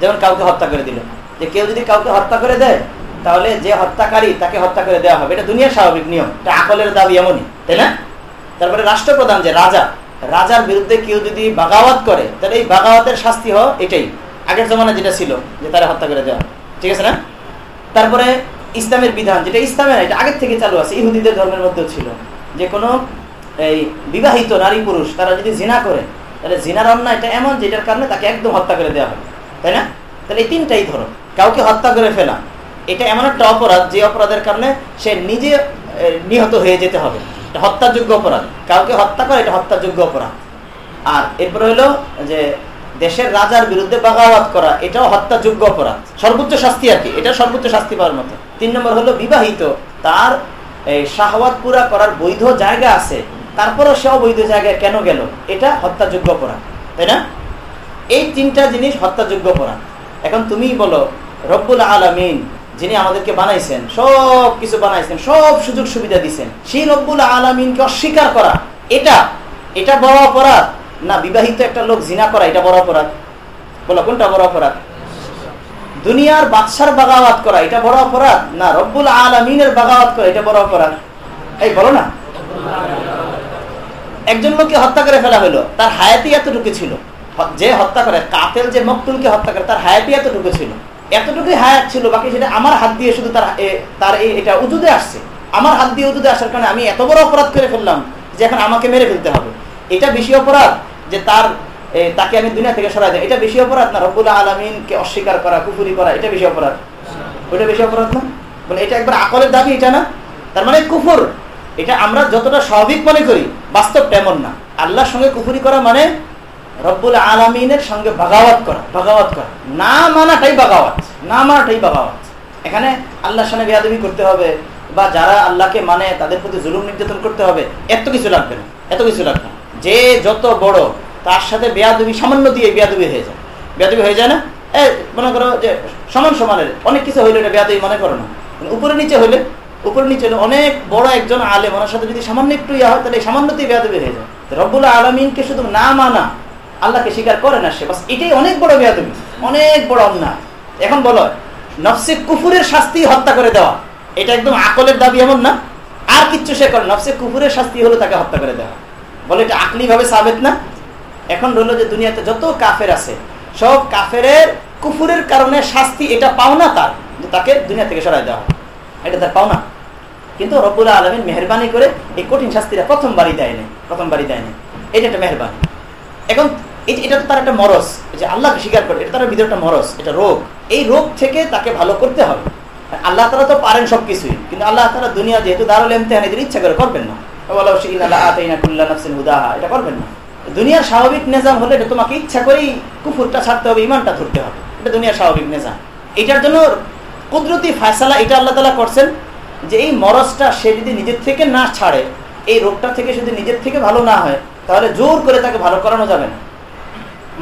যেমন কাউকে হত্যা করে দিল। যে কেউ যদি কাউকে হত্যা করে দেয়, তাহলে যে হত্যাকারী তাকে হত্যা করে দেওয়া হবে। এটা দুনিয়ার স্বাভাবিক নিয়ম। এটা আকলের দাবি এমনই, তাই না? তারপরে রাষ্ট্রপ্রধান যে রাজা, রাজার বিরুদ্ধে কেউ যদি বাগাওয়াত করে, তাহলে এই বাগাওয়াতের শাস্তি হয় এটাই। আগের জমানা যেটা ছিল, যে তারা হত্যা করে দেওয়া। ঠিক আছে না? তারপরে ইসলামের বিধান, যেটা ইসলামের এটা আগের থেকে চালু আছে, ইহুদিদের ধর্মের মধ্যেও ছিল। যে কোনো এই বিবাহিত নারী পুরুষ, তারা যদি জিনা করে, তাহলে জিনার অন্যায় এটা এমন যেটার কারণে তাকে একদম হত্যা করে দেওয়া হবে। তাই না? তাহলে এই তিনটাই ধরো কাউকে হত্যা করে ফেলা, এটা এমন একটা অপরাধ যে অপরাধের কারণে সে নিজে নিহত হয়ে যেতে হবে। এটা হত্যাযোগ্য অপরাধ। কাউকে হত্যা করে, এটা হত্যাযোগ্য অপরাধ। আর এরপরে হলো যে দেশের রাজার বিরুদ্ধে বাগাওয়াত করা, এটাও হত্যাযোগ্য অপরাধ। সর্বোচ্চ শাস্তি আর কি? এটা সর্বোচ্চ শাস্তি পাওয়ার মতো। তিন নম্বর হলো বিবাহিত, তার, এই শাহওয়াত পুরা করার বৈধ জায়গা আছে। তারপরও সে অবৈধ জায়গায় কেন গেল? এটা হত্যাযোগ্য অপরাধ, তাই না? এই তিনটা জিনিস হত্যাযোগ্য অপরাধ। এখন তুমি বলো, রব্বুল আলমিন, যিনি আমাদেরকে বানাইছেন, সব কিছু বানাইছেন, সব সুযোগ সুবিধা দিচ্ছেন সেই রব্বুল আলমিনকে অস্বীকার করা, এটা এটা বড় অপরাধ? না, বিবাহিত একটা লোক জিনা করা, এটা বড় অপরাধ? বলো, কোনটা বড় অপরাধ? দুনিয়ার বাদশার বাগাওয়াত করা, এটা বড় অপরাধ? না, রব্বুল আলমিনের বাগাওয়াত করা, এটা বড় অপরাধ। এই, বলো না। একজন লোককে হত্যা করে ফেলা হলো, তার হায়াতি এতটুকু ছিল। যে হত্যা করে, কাতেল যে মকতুলকে হত্যা করে, তার হায়াতি এতটুকু ছিল। এতটুকুই হায়াত ছিল, বাকি সেটা আমার হাত দিয়ে শুধু তার তার এটা উজুদে আসছে। আমার হাত দিয়ে উজুদে আসার কারণে আমি এত বড় অপরাধ করে ফেললাম যে এখন আমাকে মেরে ফেলতে হবে। এটা বেশি অপরাধ যে তার তাকে আমি দুনিয়া থেকে সরাই দেয় এটা বেশি অপরাধ না, রব্বুল আলমিনকে অস্বীকার করা, কুফুরি করা, এটা বেশি অপরাধ। ওইটা বেশি অপরাধ না? বলে এটা একবার আকলের দাবি, এটা না? তার মানে কুফুর। এটা আমরা যতটা স্বাভাবিক মনে করি বাস্তব তেমন না। আল্লাহর সঙ্গে কুফুরি করা মানে রব্বুল আলমিনের সঙ্গে বাগাওয়াত করা বাগাওয়াত করা। না মানাটাই বাগাওয়াত, না মানাটাই বাগাওয়াত। এখানে আল্লাহর সঙ্গে বেয়াদবি করতে হবে বা যারা আল্লাহকে মানে তাদের প্রতি জুলুম নির্যাতন করতে হবে, এত কিছু লাগবে না, এত কিছু লাগবে না। যে যত বড়, তার সাথে বেয়াদবি সামান্য দিয়ে বেয়াদবি হয়ে যায়। বেয়াদবি হয়ে যায় না? এ, মনে করো যে সমান সমানের, অনেক কিছু হইলে এটা বেয়াদবি মনে করো না। উপরে নিচে হইলে উপরে নিচে অনেক বড় একজন আলেম, ওনার সাথে যদি সামান্য একটু ইয়া হয়, তাহলে সামান্যতেই বেয়াদবি হয়ে যায়। রব্বুল আলমিনকে শুধু না মানা, আল্লাহকে স্বীকার করে না সে। বাস এটাই অনেক বড় বেয়াদবি, অনেক বড় অন্যায়। এখন বলো, নফসে কুফুরের শাস্তি হত্যা করে দেওয়া, এটা একদম আকলের দাবি এমন না? আর কিচ্ছু সে করে নফসে কুফুরের শাস্তি হলো তাকে হত্যা করে দেওয়া। বলে, এটা আকলি ভাবে সাবেত না? এখন রইল যে দুনিয়াতে যত কাফের আছে, সব কাফের কুফুরের কারণে শাস্তি এটা পাওনা তার, যে তাকে দুনিয়া থেকে সরাই দেওয়া এটা তার পাওনা। কিন্তু রব্বুল আলমিন মেহরবানি করে এই কঠিন শাস্তিটা প্রথমবারই দেয়নি প্রথমবারই দেয়নি। এটা একটা মেহরবানি। এখন এটা তো তার একটা মরস যে আল্লাহকে স্বীকার করে, এটা তার ভিতরে একটা মরস, এটা রোগ। এই রোগ থেকে তাকে ভালো করতে হবে। আল্লাহ তালা তো পারেন সবকিছুই, কিন্তু আল্লাহ তালা দুনিয়া যেহেতু দারুল এমতেহান এদের ইচ্ছা করে করবেন না। এটা করবেন না। দুনিয়ার স্বাভাবিক নিজাম হলে এটা তোমাকে ইচ্ছা করেই কুফুরটা ছাড়তে হবে ইমানটা ধরতে হবে। এটা দুনিয়ার স্বাভাবিক নিজাম। এটার জন্য কুদরতি ফায়সালা এটা আল্লাহ তালা করছেন। যে এই মরসটা সে যদি নিজের থেকে না ছাড়ে, এই রোগটা থেকে যদি নিজের থেকে ভালো না হয়, তাহলে জোর করে তাকে ভালো করানো যাবে না।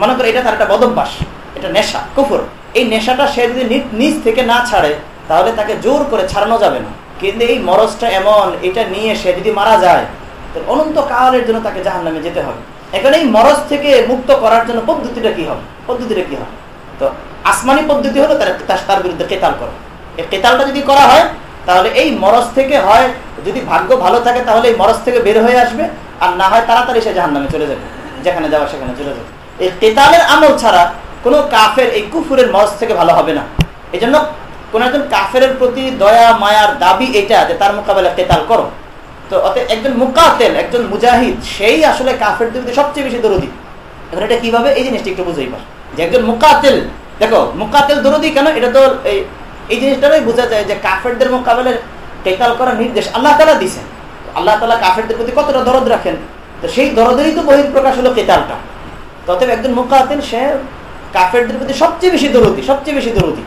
মনে করে এটা তার একটা বদভ্যাস, এটা নেশা, কুফুর। এই নেশাটা সে যদি নিজ থেকে না ছাড়ে, তাহলে তাকে জোর করে ছাড়ানো যাবে না। কিন্তু এই মরসটা এমন, এটা নিয়ে সে যদি মারা যায়, তো অনন্ত কালের জন্য তাকে জাহান নামে যেতে হবে। এখন এই মরস থেকে মুক্ত করার জন্য পদ্ধতিটা কি হবে? পদ্ধতিটা কি হবে? তো আসমানি পদ্ধতি হলো তার বিরুদ্ধে কেতাল করা। এই কেতালটা যদি করা হয় তাহলে এই মরস থেকে হয়, যদি ভাগ্য ভালো থাকে, তাহলে এই মরস থেকে বের হয়ে আসবে, আর না হয় তাড়াতাড়ি সে জাহান নামে চলে যাবে, যেখানে যাওয়া সেখানে চলে যাবে। এই কেতালের আমল ছাড়া কোনো কাফের এই কুফুরের মরস থেকে ভালো হবে না। এই জন্য কোন একজন কাফের প্রতি দয়া, মায়ার দাবি এটা যে তার মোকাবেলা তেতাল করো। তো অতএব একজন মুকাতেল, একজন মুজাহিদ, সেই আসলে কাফের বিরুদ্ধে সবচেয়ে বেশি দরদি। এখন এটা কীভাবে? এই জিনিসটা একটু বুঝেই পার। যে একজন মুকাতেল, দেখো, মুকাতেল দরদি কেন? এটা তো এই এই জিনিসটাই বোঝা যায় যে কাফেরদের মোকাবেলায় টেকাল করার নির্দেশ আল্লাহ তালা দিছেন আল্লাহ তালা কাফেরদের প্রতি কতটা দরদ রাখেন, তো সেই দরদেরই তো বহির প্রকাশ হলো কেতালটা। তবে একজন মোকাতেল সে কাফেরদের প্রতি সবচেয়ে বেশি দরদি, সবচেয়ে বেশি দরদি।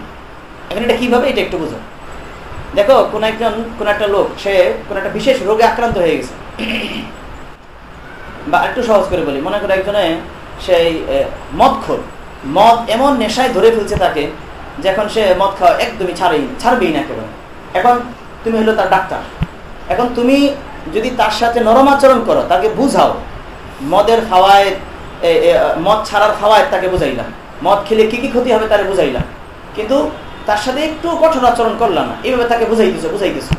এখন এটা কীভাবে, এটা একটু বোঝো দেখো, কোন একজন, কোন একটা লোক, সে কোন একটা বিশেষ রোগে আক্রান্ত হয়ে গেছে। বা একটু সহজ করে বলি, মনে করো একজনে সেই মদ খোর মদ এমন নেশায় ধরে ফেলছে তাকে যে এখন সে মদ খাওয়া একদমই ছাড়েই, ছাড়বেই না কেন? এখন তুমি হলো তার ডাক্তার। এখন তুমি যদি তার সাথে নরম আচরণ করো, তাকে বুঝাও। মদের খাওয়ায় মদ ছাড়ার খাওয়ায় তাকে বুঝাইলাম মদ খেলে কি কি ক্ষতি হবে তারে বুঝাইলাম কিন্তু তার সাথে একটু কঠোর আচরণ করলাম না। এইভাবে তাকে বুঝাইতেছো বুঝাইতেছো।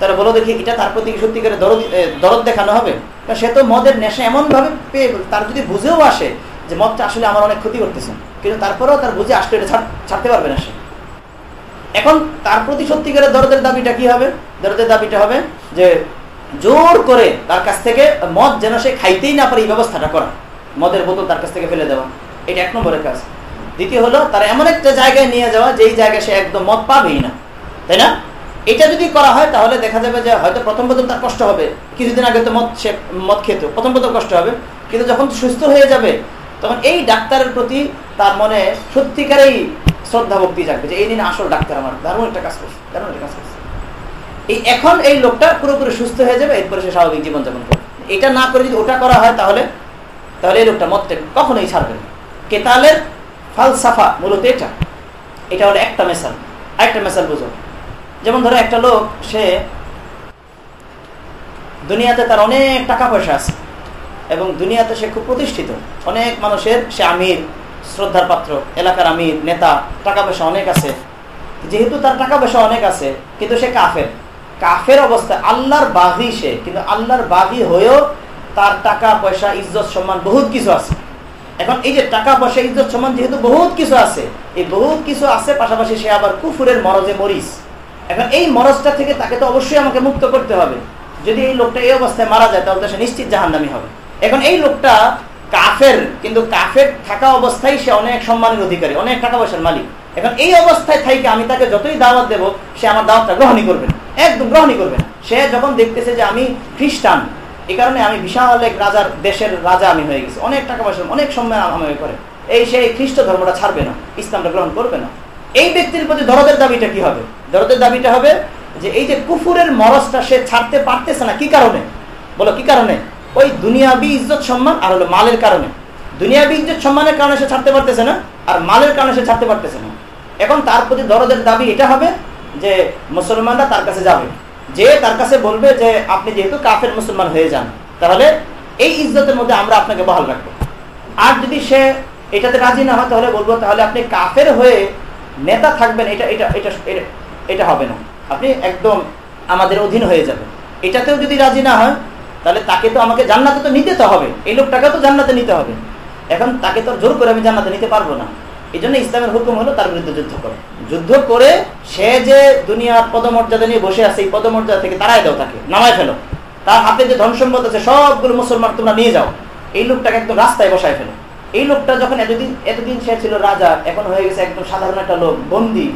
তারা বলো দেখি, এটা তার প্রতি সত্যিকারে দরদ দরদ দেখানো হবে? সে তো মদের নেশা এমনভাবে পেয়ে, তার যদি বুঝেও আসে যে মদটা আসলে আমার অনেক ক্ষতি করতেছে। কিন্তু তারপরেও তার বুঝে আসলে এটা ছাড়তে পারবে না সে। এখন তার প্রতি সত্যিকারের দরদের দাবিটা কি হবে? দরদের দাবিটা হবে যে জোর করে তার কাছ থেকে মদ যেন সে খাইতেই না পারে এই ব্যবস্থাটা করা। মদের বোতল তার কাছ থেকে ফেলে দেওয়া। এটা এক নম্বরের কাজ। দ্বিতীয় হলো, তারা এমন একটা জায়গায় নিয়ে যাওয়া যেই জায়গায় সে একদম মদ পাবেই না। তাই না? এটা যদি করা হয়, তাহলে দেখা যাবে যে হয়তো প্রথম প্রথম তার কষ্ট হবে। কিছুদিন আগে তো মদ সে মদ খেত। প্রথম প্রথম কষ্ট হবে। কিন্তু যখন সুস্থ হয়ে যাবে তখন এই ডাক্তারের প্রতি তার মনে সত্যিকারেই শ্রদ্ধা ভক্তি জাগবে যে, এই দিন আসল ডাক্তার আমার। দারুণ একটা কাজ করছে, দারুণ একটা কাজ করছে। এই এখন এই লোকটা পুরোপুরি সুস্থ হয়ে যাবে, এরপরে সে স্বাভাবিক জীবনযাপন করবে। এটা না করে যদি ওটা করা হয় তাহলে তাহলে এই লোকটা মদটা কখনোই ছাড়বে না। কেতালের ফালসাফা মূলত এটা। এটা হলো একটা মেসাল, আরেকটা মেসাল বুঝো। যেমন ধরো একটা লোক, সে দুনিয়াতে তার অনেক টাকা পয়সা আছে। এবং দুনিয়াতে সে খুব প্রতিষ্ঠিত। অনেক মানুষের সে আমির, শ্রদ্ধার পাত্র, এলাকার আমির, নেতা, টাকা পয়সা অনেক আছে। যেহেতু তার টাকা পয়সা অনেক আছে, কিন্তু সে কাফের। কাফের অবস্থা আল্লাহর বাঘি সে, কিন্তু আল্লাহর বাঘি হয়েও তার টাকা পয়সা, ইজ্জত, সম্মান বহুত কিছু আছে। এখন এই যে টাকা পয়সা, ইজ্জত, সম্মান যেহেতু বহুত কিছু আছে, এই বহুত কিছু আছে, পাশাপাশি সে আবার কুফুরের মরজে মরিস এখন এই মরজটা থেকে তাকে তো অবশ্যই আমাকে মুক্ত করতে হবে। যদি এই লোকটা এই অবস্থায় মারা যায়, তাহলে সে নিশ্চিত জাহান্নামি হবে। এখন এই লোকটা কাফের, কিন্তু কাফের থাকা অবস্থায় সে অনেক সম্মানের অধিকারী, অনেক টাকা পয়সার মালিক। এখন এই অবস্থায় থাইকে আমি তাকে যতই দাওয়াত দেব, সে আমার দাওয়াতটা গ্রহণই করবে না। একদম গ্রহণই করবে না। সে যখন দেখতেছে যে আমি খ্রিস্টান এই কারণে আমি বিশাল এক রাজার, দেশের রাজা আমি হয়ে গেছি। অনেক টাকা পয়সা অনেক সম্মান আমি করে এই সেই খ্রিস্ট ধর্মটা ছাড়বে না, ইসলামটা গ্রহণ করবে না। এই ব্যক্তির প্রতি দরদের দাবিটা কি হবে? দরদের দাবিটা হবে যে এই যে কুফুরের মরসটা সে ছাড়তে পারতেছে না, কি কারণে? বলো, কি কারণে? ওই দুনিয়াবি ইজ্জত সম্মান আর হলো মালের কারণে। দুনিয়াবি ইজ্জত সম্মানের কারণে সে ছাড়তে পারতেছে না আর মালের কারণে সে ছাড়তে পারতেছে না। এখন তার প্রতি দরদের দাবি এটা হবে যে মুসলমানরা তার কাছে যাবে। যে তার কাছে বলবে যে আপনি যেহেতু কাফের মুসলমান হয়ে যান, তাহলে এই ইজ্জতের মধ্যে আমরা আপনাকে বহাল রাখব। আর যদি সে এটাতে রাজি না হয়, তাহলে বলব, তাহলে আপনি কাফের হয়ে নেতা থাকবেন, এটা এটা এটা এটা হবে না। আপনি একদম আমাদের অধীন হয়ে যাবেন। এটাতেও যদি রাজি না হয় তাহলে তাকে তো আমাকে জান্নাতে তো নিতে তো হবে। এই লোকটাকে তো জান্নাতে নিতে হবে। এখন তাকে তো জোর করে আমি জান্নাতে নিতে পারব না। এই জন্য ইসলামের হুকুম হলো তার বিরুদ্ধে যুদ্ধ করে। যুদ্ধ করে সে যে দুনিয়ার পদমর্যাদা নিয়ে বসে আছে, এই পদমর্যাদা থেকে তারাই দাও তাকে, নামায় ফেলো। তার হাতে যে ধন সম্পদ আছে, সবগুলো মুসলমান তোমরা নিয়ে যাও। এই লোকটাকে একদম রাস্তায় বসায় ফেলো। এই লোকটা যখন এতদিন এতদিন সে ছিল রাজা, এখন হয়ে গেছে একদম সাধারণ একটা লোক, বন্দি।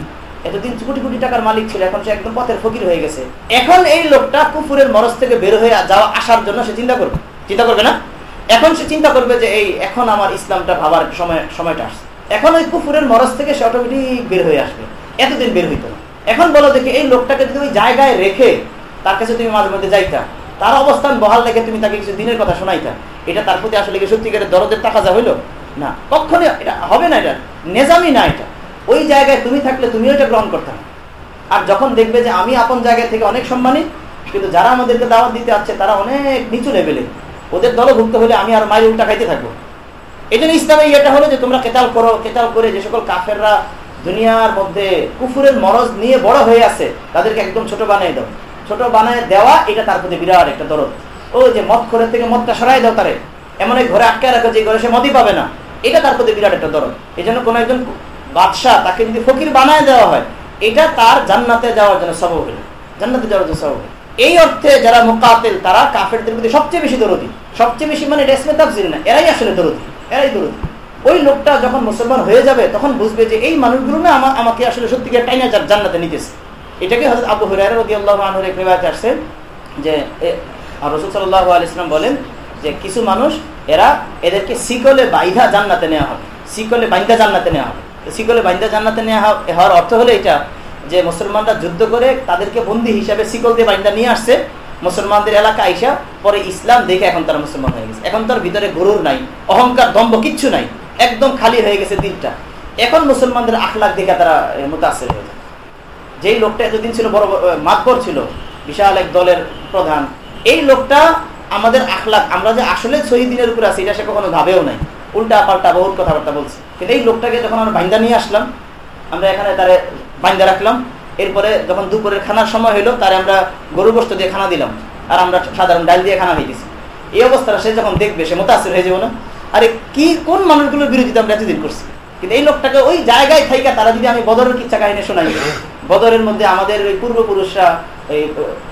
এতদিন কোটি কোটি টাকার মালিক ছিল, এখন সে একদম পথের ফকির হয়ে গেছে। এখন এই লোকটা কুকুরের মরজ থেকে বের হয়ে যাওয়া আসার জন্য সে চিন্তা করবে। চিন্তা করবে না? এখন সে চিন্তা করবে যে এই, এখন আমার ইসলামটা ভাবার সময়, সময়টা আসছে। এখন ওই কুকুরের মরজ থেকে সে অটোমেটিক বের হয়ে আসবে। এতদিন বের হইতো না। এখন বলো দেখি, এই লোকটাকে যদি ওই জায়গায় রেখে তার কাছে তুমি মাঝে মধ্যে যাইতা, তার অবস্থান বহাল রেখে তুমি তাকে কিছু দিনের কথা শোনাইতা, এটা তার প্রতি আসলে সত্যিকারের দরদের টাকা যা হইল? না। কখনই, এটা হবে না এটা। নেজামি না এটা। ওই জায়গায় তুমি থাকলে তুমিও এটা গ্রহণ করতে আর যখন দেখবে যে আমি আপন জায়গায় থেকে অনেক সম্মানী, কিন্তু যারা আমাদেরকে দাওয়াত দিতে আসছে, তারা অনেক নিচু লেভেলে ওদের দলভুক্ত হলে আমি আর মায়ের উল্টা খাইতে থাকব। এই জন্য ইসলামে ইয়েটা হলো যে তোমরা কেতাল করো কেতাল করে যে সকল কাফেররা দুনিয়ার মধ্যে কুফুরের মরজ নিয়ে বড় হয়ে আছে, তাদেরকে একদম ছোট বানিয়ে দাও। ছোট বানায় দেওয়া, এটা তার প্রতি বিরাট একটা দরদ। ও যে মদ করে থেকে মদটা সরাই দাও তারে। এমন এক ঘরে আটকে রাখো যে ঘরে সে মদই পাবে না। এটা তার প্রতি বিরাট একটা দরদ। এই জন্য কোনো একজন বাদশাহ তাকে যদি ফকির বানায় দেওয়া হয়, এটা তার জান্নাতে যাওয়ার জন্য সবব হলো। জান্নাতে যাওয়ার জন্য সবব এই অর্থে যারা মোকাতেল, তারা কাফেরদের প্রতি সবচেয়ে বেশি দরদি। সবচেয়ে বেশি মানে রেসমে তাফসির না, এরাই আসলে দরদি, এরাই দরদি। ওই লোকটা যখন মুসলমান হয়ে যাবে, তখন বুঝবে যে এই মানুষগুলো না আমাকে আসলে সত্যিকার টাইনা জান্নাতে নিতেছে। এটাকে হয়তো আবু হুরাই রদি আল্লাহ আনহুর এক আসছে, যে রসুল সাল্লাহ আলিয়াল্লাম বলেন যে কিছু মানুষ, এরা এদেরকে শিকলে বাইধা জান্নাতে নেওয়া হবে। শিকলে বাইন্দা জান্নাতে নেওয়া হবে। শিকলে বাইন্দা জান্নাতে নেওয়া হওয়ার অর্থ হলো এটা যে মুসলমানরা যুদ্ধ করে তাদেরকে বন্দী হিসাবে শিকল দিয়ে বাইন্দা নিয়ে আসছে। মুসলমানদের এলাকা আইসা পরে ইসলাম দেখে এখন তারা মুসলমান হয়ে গেছে। এখন তার ভিতরে গরুর নাই, অহংকার, দম্ভ কিচ্ছু নাই, একদম খালি হয়ে গেছে দিনটা এখন মুসলমানদের আখলাখ দেখে তারা মোতাসের হয়ে যায়। যেই লোকটা এতদিন ছিল বড় মাতবর ছিল, বিশাল এক দলের প্রধান, এই লোকটা আমাদের আখলাখ, আমরা যে আসলে শহীদ দিনের উপরে আছি, এটা সে কখনো ভাবেও নাই। উল্টা পাল্টা বহুত কথাবার্তা বলছে। কিন্তু এই লোকটাকে যখন আমরা বাইন্দা নিয়ে আসলাম, আমরা এখানে তারে বাইন্দা রাখলাম, এরপরে যখন দুপুরের খানার সময় হলো তারে আমরা গরু গোস্ত দিয়ে খানা দিলাম, আর আমরা সাধারণ ডাল দিয়ে খানা হয়ে গেছি এই অবস্থাটা সে যখন দেখবে, সে মোতাসির হয়ে যাব না। আরে কি, কোন মানুষগুলোর বিরোধিতা আমরা এতদিন করছি? কিন্তু এই লোকটাকে ওই জায়গায় থাইকা তারা যদি আমি বদরের কিচ্ছা কাহিনী শোনাই, বদরের মধ্যে আমাদের ওই পূর্বপুরুষরা এই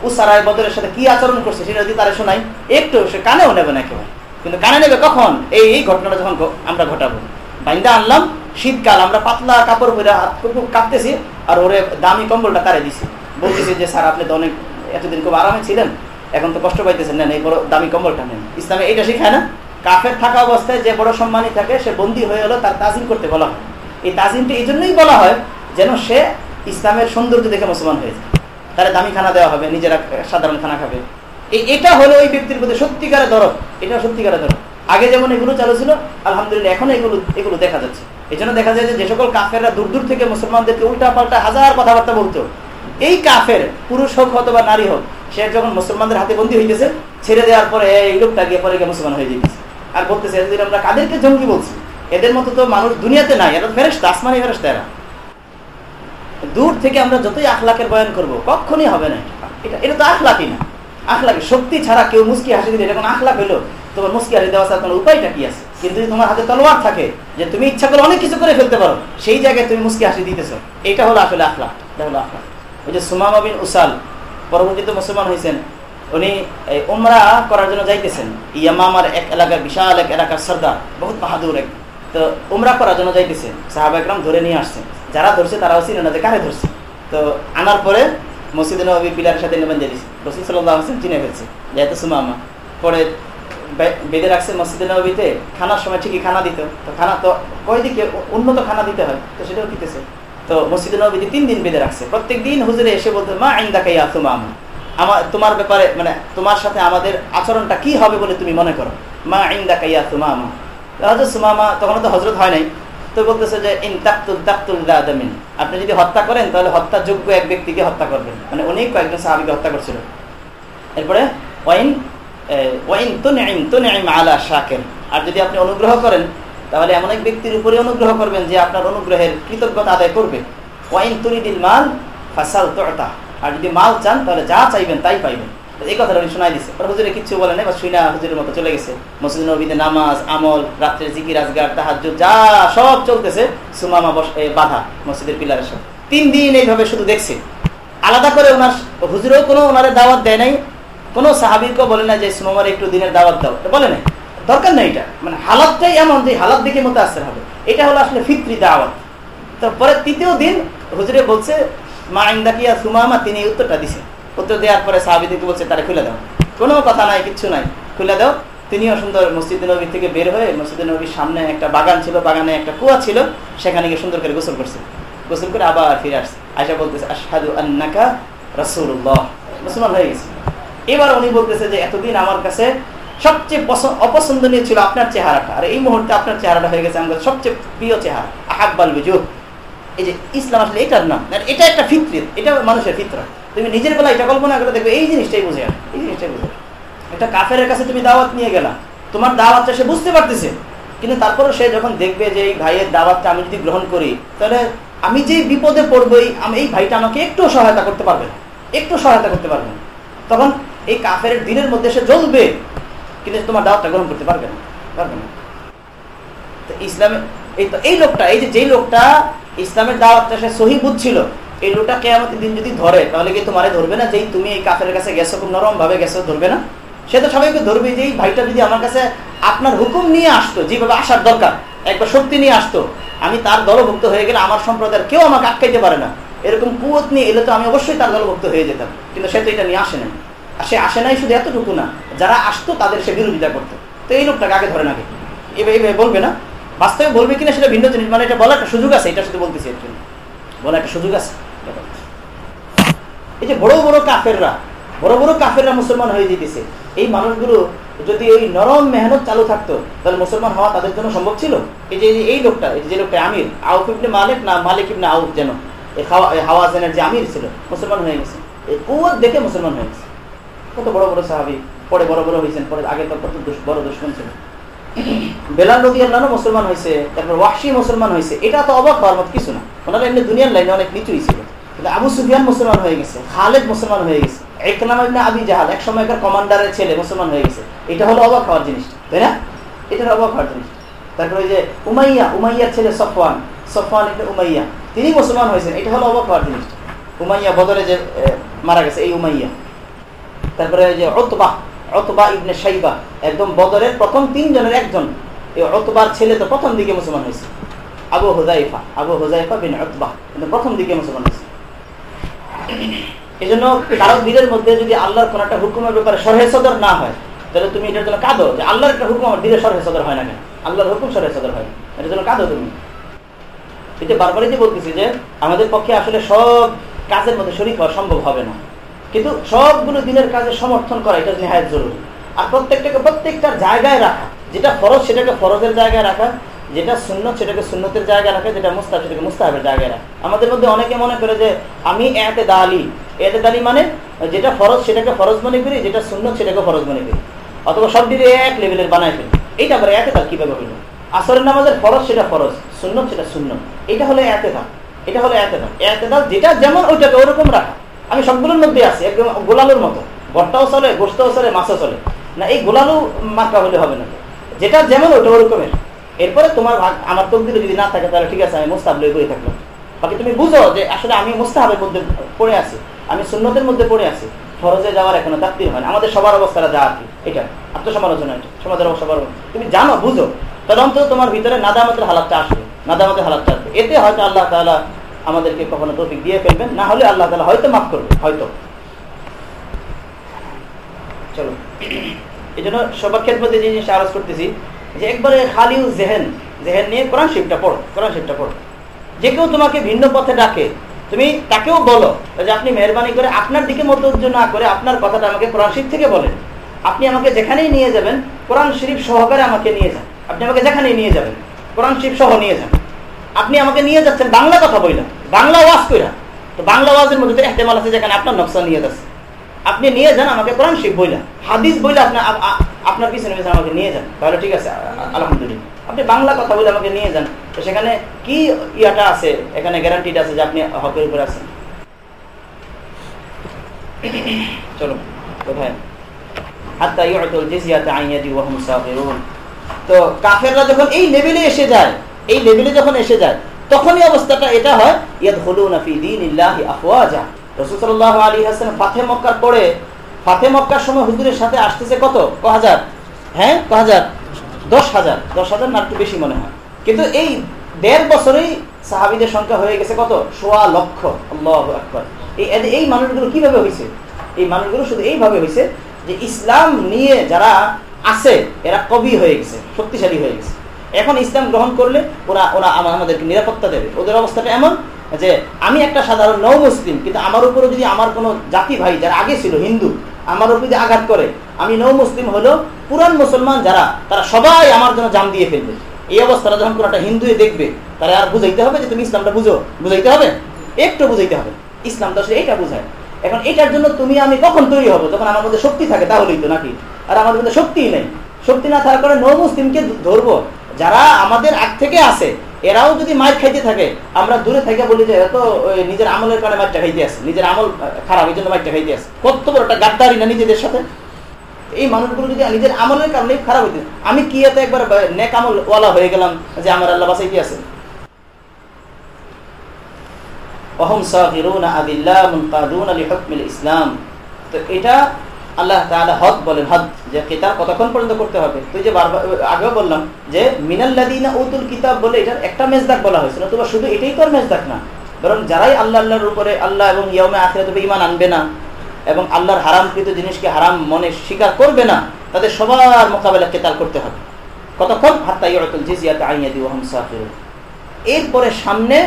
উসারায় বদরের সাথে কি আচরণ করছে সেটা যদি তারা শোনাই, একটু সে কানেও নেবে না কেউ কিন্তু কানে নেবে কখন? এই এই ঘটনাটা যখন আমরা ঘটাবো। বাইন্দা আনলাম, শীতকাল, আমরা পাতলা কাপড় পরে কাঁপতেছি, আর ওরে দামি কম্বলটা তারে দিছি। বলতেছি যে, স্যার, আপনি তো অনেক এতদিন খুব আরামে ছিলেন, এখন তো কষ্ট পাইতেছেন, নেন, এই বড় দামি কম্বলটা নেন। ইসলামে এটা শিখায় না, কাফের থাকা অবস্থায় যে বড় সম্মানী থাকে, সে বন্দী হয়ে হলো তার তাজিম করতে বলা হয়। এই তাজিমটা এই জন্যই বলা হয় যেন সে ইসলামের সৌন্দর্য দেখে মুসলমান হয়ে যায়। তারা দামি খানা দেওয়া হবে, নিজেরা সাধারণ খানা খাবে। এই এটা হলো ওই ব্যক্তির প্রতি সত্যিকারের দরদ এটা সত্যিকারের দরদ। আগে যেমন এগুলো চালু ছিল, আলহামদুলিল্লাহ এখন এগুলো এগুলো দেখা যাচ্ছে। এই জন্য দেখা যায় যে সকল কাফেররা দূর দূর থেকে মুসলমানদেরকে উল্টা পাল্টা হাজার কথাবার্তা বলতো। এই কাফের, পুরুষ হোক অথবা নারী হোক, সে যখন মুসলমানদের হাতে বন্দী হইতেছে, ছেড়ে দেওয়ার পরে এই লোকটা গিয়ে পরে গিয়ে মুসলমান হয়ে যেতেছে। আর বলতেছে, এদের আমরা কাদেরকে জঙ্গি বলছি? এদের মতো তো মানুষ দুনিয়াতে নাই, এরা ফেরেস্তা আসমানি ফেরেস্তা এরা। দূর থেকে আমরা যতই আখলাকের বয়ান করব কখনই হবে না এটা। এটা তো আখলাকই না। আখলাকি শক্তি ছাড়া কেউ মুসকি হাসি দিলে এটা কোনো আখলাক হইল তোমার মুসকি হাসি দেওয়া ছাড়া কোনো উপায়টা কি আছে? কিন্তু তোমার হাতে তলোয়ার থাকে, যে তুমি ইচ্ছা করে অনেক কিছু করে ফেলতে পারো, সেই জায়গায় তুমি মুসকি হাসি দিতেছ। এটা হলো আসলে আখলাক এটা হলো আখলাক ওই যে সুমামা বিন উসাল, পরবর্তীতে মুসলমান হয়েছেন, উনি উমরা করার জন্য যাইতেছেন। ইয়ামামার এক এলাকার বিশাল এক এলাকার সর্দার, বহুত বাহাদুর এক। তো উমরা করার জন্য যাইতেছে, সাহাবা একরাম ধরে নিয়ে আসছেন যারা ধরছে তারাও চিনে না যে কারে ধরছে। তো আনার পরে মসজিদ নবী পিলার সাথে নেবেন দিয়ে দিচ্ছে রসুল সাল্লাহ হাসিন চিনে ফেলছে যেহেতু সুমামা। পরে বেঁধে রাখছে মসজিদ নবীতে, খানার সময় ঠিকই খানা দিত। তো খানা তো ওই দিকে উন্নত খানা দিতে হয়, তো সেটাও দিতেছে। তো মসজিদ নবীতে তিন দিন বেঁধে রাখছে। প্রত্যেক দিন হুজুরে এসে বলতো, মা আইন দেখাইয়া সুমামা। আমার তোমার ব্যাপারে মানে তোমার সাথে আমাদের আচরণটা কি হবে বলে তুমি মনে করো? মা আইন দেখাইয়া সুমামা। হজরত সুমামা তখন তো হজরত হয় নাই। তো বলতেছে যে, ইন তাকতুল তাকতুল দাদামিন আপনি যদি হত্যা করেন, তাহলে হত্যাযোগ্য এক ব্যক্তিকে হত্যা করবেন। মানে অনেক কয়েকজন সাহাবিকে হত্যা করছিল। এরপরে, ওয়াইন আর যদি আপনি অনুগ্রহ করেন, তাহলে এমন এক ব্যক্তির উপরে অনুগ্রহ করবেন যে আপনার অনুগ্রহের কৃতজ্ঞতা আদায় করবে। ওয়াইন তুরিদিল মাল ফাসাল তোটা আর যদি মাল চান, তাহলে যা চাইবেন তাই পাইবেন। এই কথাটা উনি শোনাই দিচ্ছে হুজুরে কিচ্ছু বলে নাই, বা শুনা হুজুরের মতো চলে গেছে। মসজিদ নবীতে নামাজ, আমল, রাত্রে জিকির, আজগার তাহাজ যা সব চলতেছে, সুমামা বস বাধা মসজিদের পিলারের সাথে তিন দিন এইভাবে শুধু দেখছে। আলাদা করে ওনার, হুজুরেও কোনো ওনারে দাওয়াত দেয় নাই কোনো সাহাবিরকেও বলে না যে সোমবার একটু দিনের দাওয়াত দাও। বলে না দরকার নেই এটা। মানে হালাতটাই এমন যে, হালাত দেখে মতো আসতে হবে। এটা হলো আসলে ফিত্রি দাওয়াত। তারপরে তৃতীয় দিন হুজুরে বলছে, মা ইন্দাকিয়া সুমামা, তিনি উত্তরটা দিছে উত্তর দেওয়ার পরে সাহাবিদিকে বলছে, তারা খুলে দাও। কোনো কথা নাই, কিচ্ছু নাই। খুলে দাও। তিনিও সুন্দর মসজিদ নবী থেকে বের হয়ে মসজিদ নবীর সামনে একটা বাগান ছিল, বাগানে একটা কুয়া ছিল, সেখানে গিয়ে সুন্দর করে গোসল করছে। গোসল করে আবার ফিরে আসছে। আয়সা বলতেছে, আশহাদু আন্নাকা রাসূলুল্লাহ। মুসলমান হয়ে গেছে। এবার উনি বলতেছে যে এতদিন আমার কাছে সবচেয়ে অপছন্দনীয় ছিল আপনার চেহারাটা। আর এই মুহূর্তে আপনার চেহারাটা হয়ে গেছে আমার সবচেয়ে প্রিয় চেহারা, আহাব্বাল বিজুহ এই যে ইসলাম আসলে এটার নাম। এটা একটা ফিত্রিত এটা মানুষের ফিতরা তুমি নিজের বেলা এটা কল্পনা করে দেখবে এই জিনিসটাই বুঝে এই জিনিসটাই বুঝে এটা কাফের কাছে তুমি দাওয়াত নিয়ে গেলা। তোমার দাওয়াতটা সে বুঝতে পারতেছে। কিন্তু তারপরে সে যখন দেখবে যে এই ভাইয়ের দাওয়াতটা আমি যদি গ্রহণ করি, তাহলে আমি যে বিপদে পড়বই, আমি এই ভাইটা আমাকে একটু সহায়তা করতে পারবে একটু সহায়তা করতে পারবে তখন এই কাফের দিনের মধ্যে সে জ্বলবে, কিন্তু তোমার দাওয়াতটা গ্রহণ করতে পারবে না পারবে না। তো ইসলামে, এই তো, এই লোকটা, এই যে লোকটা ইসলামের দাওয়াতটা সে সহি বুঝছিল, এই লোকটা কেয়ামতের দিন যদি ধরে, তাহলে কি তোমারে ধরবে না যেই তুমি এই কাফের কাছে গেছো, খুব নরম ভাবে গেছো, ধরবে না? সে তো সবাইকে ধরবে যে, এই ভাইটা যদি আমার কাছে আপনার হুকুম নিয়ে আসতো, যেভাবে আসার দরকার, একবার শক্তি নিয়ে আসতো, আমি তার দলভুক্ত হয়ে গেলে আমার সম্প্রদায়ের কেউ আমাকে আটকাইতে পারে না। এরকম কুয়ত নিয়ে এলে তো আমি অবশ্যই তার দলভুক্ত হয়ে যেতাম, কিন্তু সে তো এটা নিয়ে আসে আর সে আসে নাই শুধু এতটুকু না, যারা আসতো তাদের সে বিরোধিতা করতো। তো এই লোকটাকে আগে ধরে এবার এইভাবে বলবে না। বাস্তবে বলবে কিনা সেটা ভিন্ন জিনিস। মানে এটা বলার একটা সুযোগ আছে, এটা শুধু বলতেছি এর জন্য। বলার একটা সুযোগ আছে। এই যে বড় বড় কাফেররা, বড় বড় কাফেররা মুসলমান হয়ে যেতেছে। এই মানুষগুলো যদি ওই নরম মেহনত চালু থাকতো, তাহলে মুসলমান হওয়া তাদের জন্য সম্ভব ছিল? এই যে এই লোকটা, এই যে লোকটা আমির, আউফ ইবনে মালিক না মালিক ইবনে আউফ যেন? এই হাওয়াজেনের যে আমির ছিল, মুসলমান হয়ে গেছে। এই কুয়াত দেখে মুসলমান হয়ে গেছে। কত বড় বড় সাহাবি, পরে বড় বড় হয়েছেন পরে আগে তো কত বড় দুশ্মন ছিল। বেলাল রবি আল্লাহ মুসলমান হয়েছে তারপর ওয়াসি মুসলমান হয়েছে এটা তো অবাক হওয়ার মতো কিছু না। ওনারা এমনি দুনিয়ার লাইনে অনেক নিচুই ছিল। কিন্তু আবু সুফিয়ান মুসলমান হয়ে গেছে, খালেদ মুসলমান হয়ে গেছে ইবনে আবি জাহাল, এক সময়কার কমান্ডারের ছেলে মুসলমান হয়ে গেছে। এটা হলো অবাক হওয়ার জিনিসটা, তাই না? এটা অবাক হওয়ার জিনিস তারপরে ওই যে উমাইয়া, উমাইয়ার ছেলে সফওয়ান সফওয়ান ইবনে উমাইয়া, তিনি মুসলমান হয়েছেন, এটা হলো অবাক হওয়ার জিনিসটা। উমাইয়া বদলে যে মারা গেছে, এই উমাইয়া। তারপরে ওই যে অতবা অতবা ইবনে সাইবা একদম বদরের প্রথম তিনজনের একজন। এই অতবার ছেলে তো প্রথম দিকে মুসলমান হয়েছে। আবু হুজাইফা আবু হুজাইফা বিন অতবা কিন্তু প্রথম দিকে মুসলমান হয়েছে। এই জন্য মধ্যে যদি আল্লাহর কোন একটা হুকুমের ব্যাপারে সরহে সদর না হয়, তাহলে তুমি এটার জন্য কাঁদো যে আল্লাহর একটা হুকুম আমার দিলে সরহে সদর হয় না কেন? আল্লাহর হুকুম সরহে সদর হয়। এটার জন্য কাঁদো তুমি। এটা বারবারই যে বলতেছি যে আমাদের পক্ষে আসলে সব কাজের মধ্যে শরীর হওয়া সম্ভব হবে না। কিন্তু সবগুলো দিনের কাজে সমর্থন করা, এটা নেহায়ত জরুরি। আর প্রত্যেকটাকে প্রত্যেকটার জায়গায় রাখা। যেটা ফরজ সেটাকে ফরজের জায়গায় রাখা, যেটা সুন্নত সেটাকে সুন্নতের জায়গায় রাখা, যেটা মুস্তাহ সেটাকে মুস্তাহের জায়গায় রাখা। আমাদের মধ্যে অনেকে মনে করে যে, আমি এতে দালি এতে দালি মানে যেটা ফরজ সেটাকে ফরজ মনে করি, যেটা সুন্নত সেটাকে ফরজ মনে করি। অথবা সব দিকে এক লেভেলের বানাই ফেলি। এইটা আবার এতে দাল কীভাবে হইল? আসরের নামাজের ফরজ সেটা ফরজ, সুন্নত সেটা সুন্নত। এটা হলো এতে দাল এটা হলো এতে দাল এতে দাল যেটা যেমন ওইটাকে ওরকম রাখা। আমি সবগুলোর মধ্যে আছি, একদম গোলালুর মতো। বটটাও চলে গোষ্ঠও চলে, মাছও চলে। না, এই গোলালু মাত্রা হলে হবে না যেটা যেমন ওটা ওরকমের। এরপরে তোমার আমার তকদিরে যদি না থাকে, তাহলে ঠিক আছে, আমি মোস্তাব লই করে থাকলাম। বাকি তুমি বুঝো যে আসলে আমি মোস্তাহাবের মধ্যে পড়ে আছি। আমি সুন্নতের মধ্যে পড়ে আছি। ফরজে যাওয়ার এখনও তাপ্তির হয় না। আমাদের সবার অবস্থাটা যা আর কি, এটা। আত্মসমালোচনা এটা, সমাজের সবার তুমি জানো, বুঝো। তাহলে অন্তত তোমার ভিতরে নাদামতের হালাতটা আসবে, নাদামতের হালাতটা আসবে। এতে হয়তো আল্লাহ তালা আমাদেরকে কখনো টপিক দিয়ে ফেলবেন, না হলে আল্লাহ তালা হয়তো মাফ করবে, হয়তো। চলো। এই জন্য সবার ক্ষেত্রে যে জিনিসটা আরজ করতেছি, যে একবারে খালিউ জেহেন জেহেন নিয়ে কোরআন শিবটা পড়ো, কোরআন শিবটা পড়ো। যে কেউ তোমাকে ভিন্ন পথে ডাকে, তুমি তাকেও বলো যে আপনি মেহরবানি করে আপনার দিকে মতজ্জ না করে আপনার কথাটা আমাকে কোরআন শিব থেকে বলেন। আপনি আমাকে যেখানেই নিয়ে যাবেন, কোরআন শরীফ সহকারে আমাকে নিয়ে যান। আপনি আমাকে যেখানেই নিয়ে যাবেন, কোরআন শরীফ সহ নিয়ে যান। আপনি আমাকে নিয়ে যাচ্ছেন, বাংলা কথা বইলা। বাংলা ওয়াজ কইরা। তো বাংলা ওয়াজের মধ্যে এহতেমাল আছে যেখানে আপনার নকশা নিয়ে যাচ্ছে। আপনি নিয়ে যান, আমাকে কোরআন শিখ বইলা। হাদিস বইলা আপনার আপনার পিছনে পিছনে আমাকে নিয়ে যান। তাহলে ঠিক আছে, আলহামদুলিল্লাহ। আপনি বাংলা কথা বলে আমাকে নিয়ে যান। তো সেখানে কি ইয়াটা আছে? এখানে গ্যারান্টিটা আছে যে আপনি হকের উপরে আছেন। চলো কোথায় তো কাফেররা যখন এই লেভেলে এসে যায় এই লেভেলে যখন এসে যায়, তখনই অবস্থাটা এটা হয়, ইয়াদখুলুনা ফি দীনিল্লাহি আফওয়াজা। রাসূল সাল্লাল্লাহু আলাইহি ওয়াসাল্লাম ফাতে মক্কার পরে, ফাতে মক্কার সময় হুজুরের সাথে আসতেছে কত? ক হাজার হ্যাঁ ক হাজার দশ হাজার দশ হাজার না একটু বেশি মনে হয়। কিন্তু এই দেড় বছরেই সাহাবিদের সংখ্যা হয়ে গেছে কত? সোয়া লক্ষ। আল্লাহ আকবর। এই এই মানুষগুলো কীভাবে হয়েছে এই মানুষগুলো শুধু এইভাবে হয়েছে যে ইসলাম নিয়ে যারা আছে, এরা কবি হয়ে গেছে, শক্তিশালী হয়ে গেছে। এখন ইসলাম গ্রহণ করলে ওরা ওরা আমাদেরকে নিরাপত্তা দেবে। ওদের অবস্থাটা এমন যে, আমি একটা সাধারণ নৌ মুসলিম কিন্তু আমার উপরে যদি আমার কোনো জাতি ভাই যারা আগে ছিল, হিন্দু, আমার উপর যদি আঘাত করে, আমি নৌ মুসলিম হলো পুরান মুসলমান যারা, তারা সবাই আমার জন্য জাম দিয়ে ফেলবে। এই অবস্থাটা যখন কোনো একটা হিন্দু দেখবে তারা আর বুঝাইতে হবে যে, তুমি ইসলামটা বুঝো। বুঝাইতে হবে? একটু বুঝাইতে হবে। ইসলাম তো এইটা বুঝায়। এখন এটার জন্য তুমি আমি কখন তৈরি হব? যখন আমার মধ্যে শক্তি থাকে, তাহলেই তো নাকি? আর আমাদের মধ্যে শক্তিই নেই। শক্তি না থাকার কারণে নৌ মুসলিমকে ধরবো। যারা আমাদের আগ থেকে আছে, এরাও যদি মাইর খাইতে থাকে, আমরা দূরে থেকে বলি যে এত নিজের আমলের কারণে মাইরটা খাইতে আছে, নিজের আমল খারাপ এই জন্য মাইরটা খাইতে আছে। কত বড় একটা গাদ্দারি না নিজেদের সাথে? এই মানুষগুলো যদি নিজের আমলের কারণে খারাপ হইতে, আমি কি এত একবার নেক আমল ওয়ালা হয়ে গেলাম যে আমার আল্লাহ বাসাইতে আছে? অহম সাহিরুনা আদিল্লাহ মুনকাদুন আলী হকমিল ইসলাম। তো এটা আল্লাহ তাআলা হদ বলেন হদ যে কিতাব কতক্ষণ পর্যন্ত করতে হবে? তুই যে বারবার, আগেও বললাম যে মিনাল্লাদিনা উতুল কিতাব বলে এটার একটা মেজদাক বলা হয়েছিল তোমার শুধু এটাই তো আর মেজদাক না, বরং যারাই আল্লাহ আল্লাহর উপরে, আল্লাহ এবং ইয়মে আখিরাত ইমান আনবে না, এবং আল্লাহর হারামকৃত জিনিসকে হারাম মনে স্বীকার করবে না, তাদের সবার মোকাবেলা কেতাল করতে হবে। কতক্ষণ? হাত্তা ইয়তুল জিজিয়াত আইয়াদি ওহম সাফিরুন এরপরে সামনে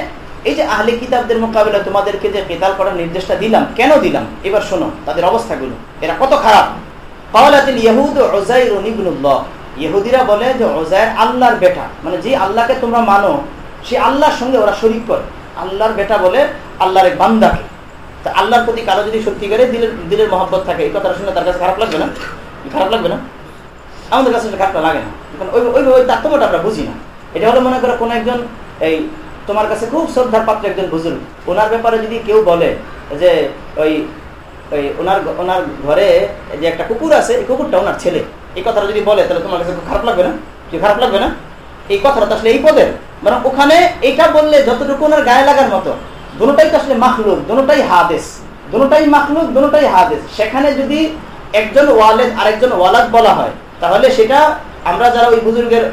এই যে আহলে কিতাবদের মোকাবেলা তোমাদেরকে যে কেতাল করার নির্দেশটা দিলাম, কেন দিলাম? এবার শোনো, তাদের অবস্থাগুলো। এরা কত খারাপ? ইহুদিরা বলে যে ওজায়ের আল্লাহর বেটা। মানে যে আল্লাহকে তোমরা মানো, সে আল্লাহর সঙ্গে ওরা শরীক করে। আল্লাহর বেটা বলে আল্লাহর এক বান্দাকে। তা আল্লাহর প্রতি কারও যদি সত্যিকারে দিলের দিলের মহব্বত থাকে, এই কথাটা শুনে তার কাছে খারাপ লাগবে না? খারাপ লাগবে না? আমাদের কাছে খারাপটা লাগে না। ওই ওই ওই তাত্ত্বটা আমরা বুঝি না। এটা হলো মনে করো কোনো একজন এই তোমার কাছে খুব শ্রদ্ধার পাত্র একজন বুজুর্গ ওনার ব্যাপারে যদি কেউ বলে যে ওই ওই ওনার ওনার ঘরে যে একটা কুকুর আছে, এই কুকুরটা ওনার ছেলে। এই কথাটা যদি বলে, তাহলে তোমার কাছে খারাপ লাগবে না? কি খারাপ লাগবে না? এই কথাটা আসলে এই পদের। মানে ওখানে এটা বললে যতটুকু ওনার গায়ে লাগার মতো দুটাই তো আসলে মাখলুক দুটাই হাদেশ। দুটাই মাখলুক দুটাই হাদেশ। সেখানে যদি একজন ওয়ালেদ আরেকজন ওয়ালাদ বলা হয়, তাহলে সেটা আমরা যারা ওই বুজুর্গের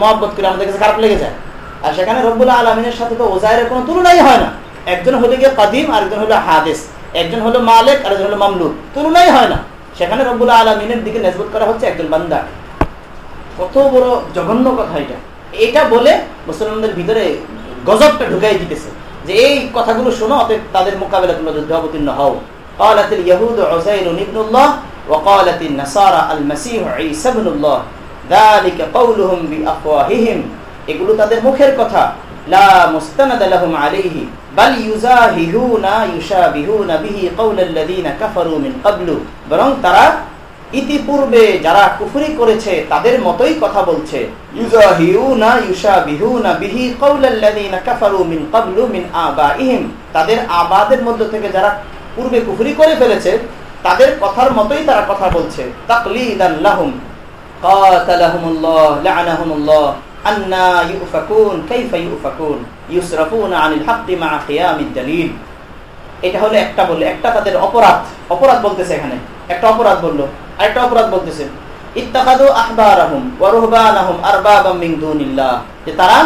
মহব্বত করি আমাদের কাছে খারাপ লেগে যায়। আর সেখানে রব্বুল্লাহ আলমিনের সাথে তো ওজায়ের কোনো তুলনাই হয় না একজন হলো গিয়ে কাদিম আরেকজন হলো হাদেশ একজন হলো মালেক আর একজন হলো মামলুক তুলনাই হয় না সেখানে রব্বুল্লাহ আলমিনের দিকে নেজবত করা হচ্ছে একজন বান্দা কত বড় জঘন্য কথা এটা এটা বলে মুসলমানদের ভিতরে গজবটা ঢুকাই দিতেছে যে এই কথাগুলো শোনো অতএব তাদের মোকাবেলা তোমরা যুদ্ধ অবতীর্ণ হও قالت اليهود عزير ابن الله وقالت النصارى المسيح عيسى ابن الله ذلك قولهم بأفواههم এগুলো তাদের মুখের কথা। বিহি বরং তারা ইতিপূর্বে যারা করেছে, তাদের মতোই কথা বলছে। বিহি মিন তাদের আবাদের মধ্য থেকে যারা পূর্বে কুফরি করে ফেলেছে, তাদের কথার মতোই তারা কথা বলছে। তাকলিদান লাহুম। এটা হলো একটা বললে, একটা তাদের অপরাধ অপরাধ বলতেছে এখানে। একটা অপরাধ বলল, আরেকটা অপরাধ বলতেছে। ইত্তাকাদু আহবারাহুম ওয়া রুহবানাহুম আরবাবাম মিন দুনিল্লাহ। যে তারা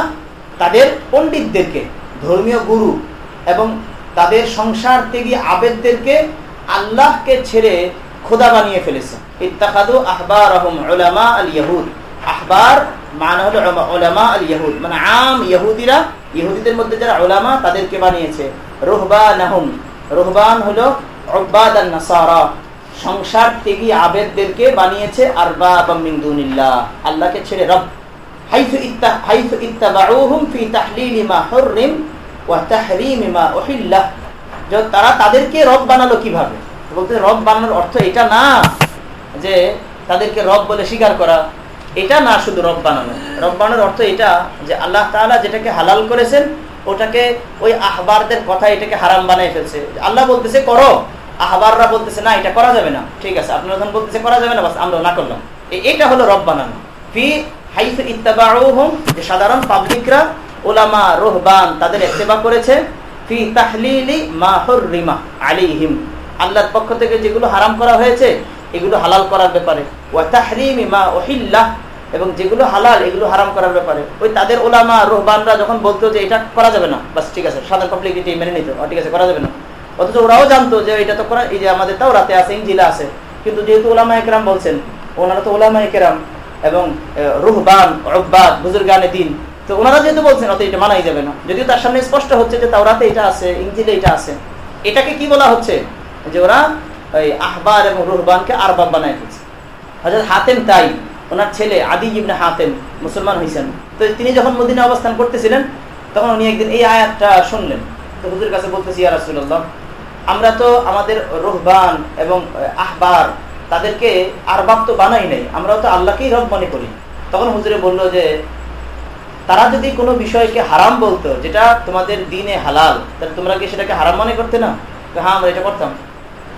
তাদের পণ্ডিতদেরকে, ধর্মীয় গুরু এবং তাদের সংসার ত্যাগী আবেদদেরকে আল্লাহকে ছেড়ে খোদা বানিয়ে ফেলেছে। ইত্তাকাদু আহবারাহুম উলামা আল ইয়াহুদ আহবার হলো ওলামা আল মানে আম ইহুদিরা ইহুদিদের মধ্যে যারা ওলামা তাদেরকে বানিয়েছে। রোহবান হলো সংসার আবেদদেরকে বানিয়েছে মিন আল্লাহকে ছেড়ে রব। তারা তাদেরকে রব বানালো কীভাবে? বলতে রব বানানোর অর্থ এটা না যে তাদেরকে রব বলে স্বীকার করা। এটা না শুধু রব বানানো। রব বানানোর অর্থ এটা যে আল্লাহ তাআলা যেটাকে হালাল করেছেন, ওটাকে ওই আহবারদের কথা এটাকে হারাম বানাই ফেলছে। আল্লাহ বলতেছে, করো। আহবাররা বলতেছে, না, এটা করা যাবে না। ঠিক আছে, আপনারা যখন বলতেছে, করা যাবে না, বাস আমরা না করলাম। এটা হলো রব বানানো। ফি হাইফু ইত্তাবাউহুম, যে সাধারণ পাবলিকরা ওলামা রোহবান তাদের ইত্তেবা করেছে, ফি তাহলিলি মা হুররিমা আলাইহিম। আল্লাহর পক্ষ থেকে যেগুলো হারাম করা হয়েছে এগুলো হালাল করার ব্যাপারে। এবং যেগুলো হালাল, এগুলো হারাম করার ব্যাপারে। ওই তাদের ওলামা, রোহবানরা যখন বলতো যে এটা করা যাবে না, বাস ঠিক আছে, সাধারণ পাবলিক এটি মেনে নিত ঠিক আছে, করা যাবে না। অথচ ওরাও জানতো যে এটা তো করা এই যে আমাদের তাও রাতে আছে ইঞ্জিলা আছে। কিন্তু যেহেতু ওলামা একরাম বলছেন, ওনারা তো ওলামা একরাম এবং রুহবান রব্বাদ বুজুর্গানে দিন। তো ওনারা যেহেতু বলছেন অত এটা মানাই যাবে না। যদিও তার সামনে স্পষ্ট হচ্ছে যে তাওরাতে এটা আছে ইঞ্জিলে এটা আছে। এটাকে কি বলা হচ্ছে? যে ওরা ওই আহবার এবং রুহবানকে আরবাব বানায় ফেলছে। হজরত হাতেম তাই, ওনার ছেলে আদি ইবনে হাতেম মুসলমান হয়েছেন তো তিনি যখন মদিনে অবস্থান করতেছিলেন, তখন উনি একদিন এই আয়াতটা শুনলেন। তো হুজুর কাছে বলতেছি, ইয়া রাসূলুল্লাহ, আমরা তো আমাদের রুহবান এবং আহবার তাদেরকে আরবাব তো বানাই নাই, আমরাও তো আল্লাহকেই রব মনে করি। তখন হুজুরে বলল যে, তারা যদি কোনো বিষয়কে হারাম বলতো, যেটা তোমাদের দিনে হালাল, তাহলে তোমরা কি সেটাকে হারাম মনে করতে না? হ্যাঁ আমরা এটা করতাম।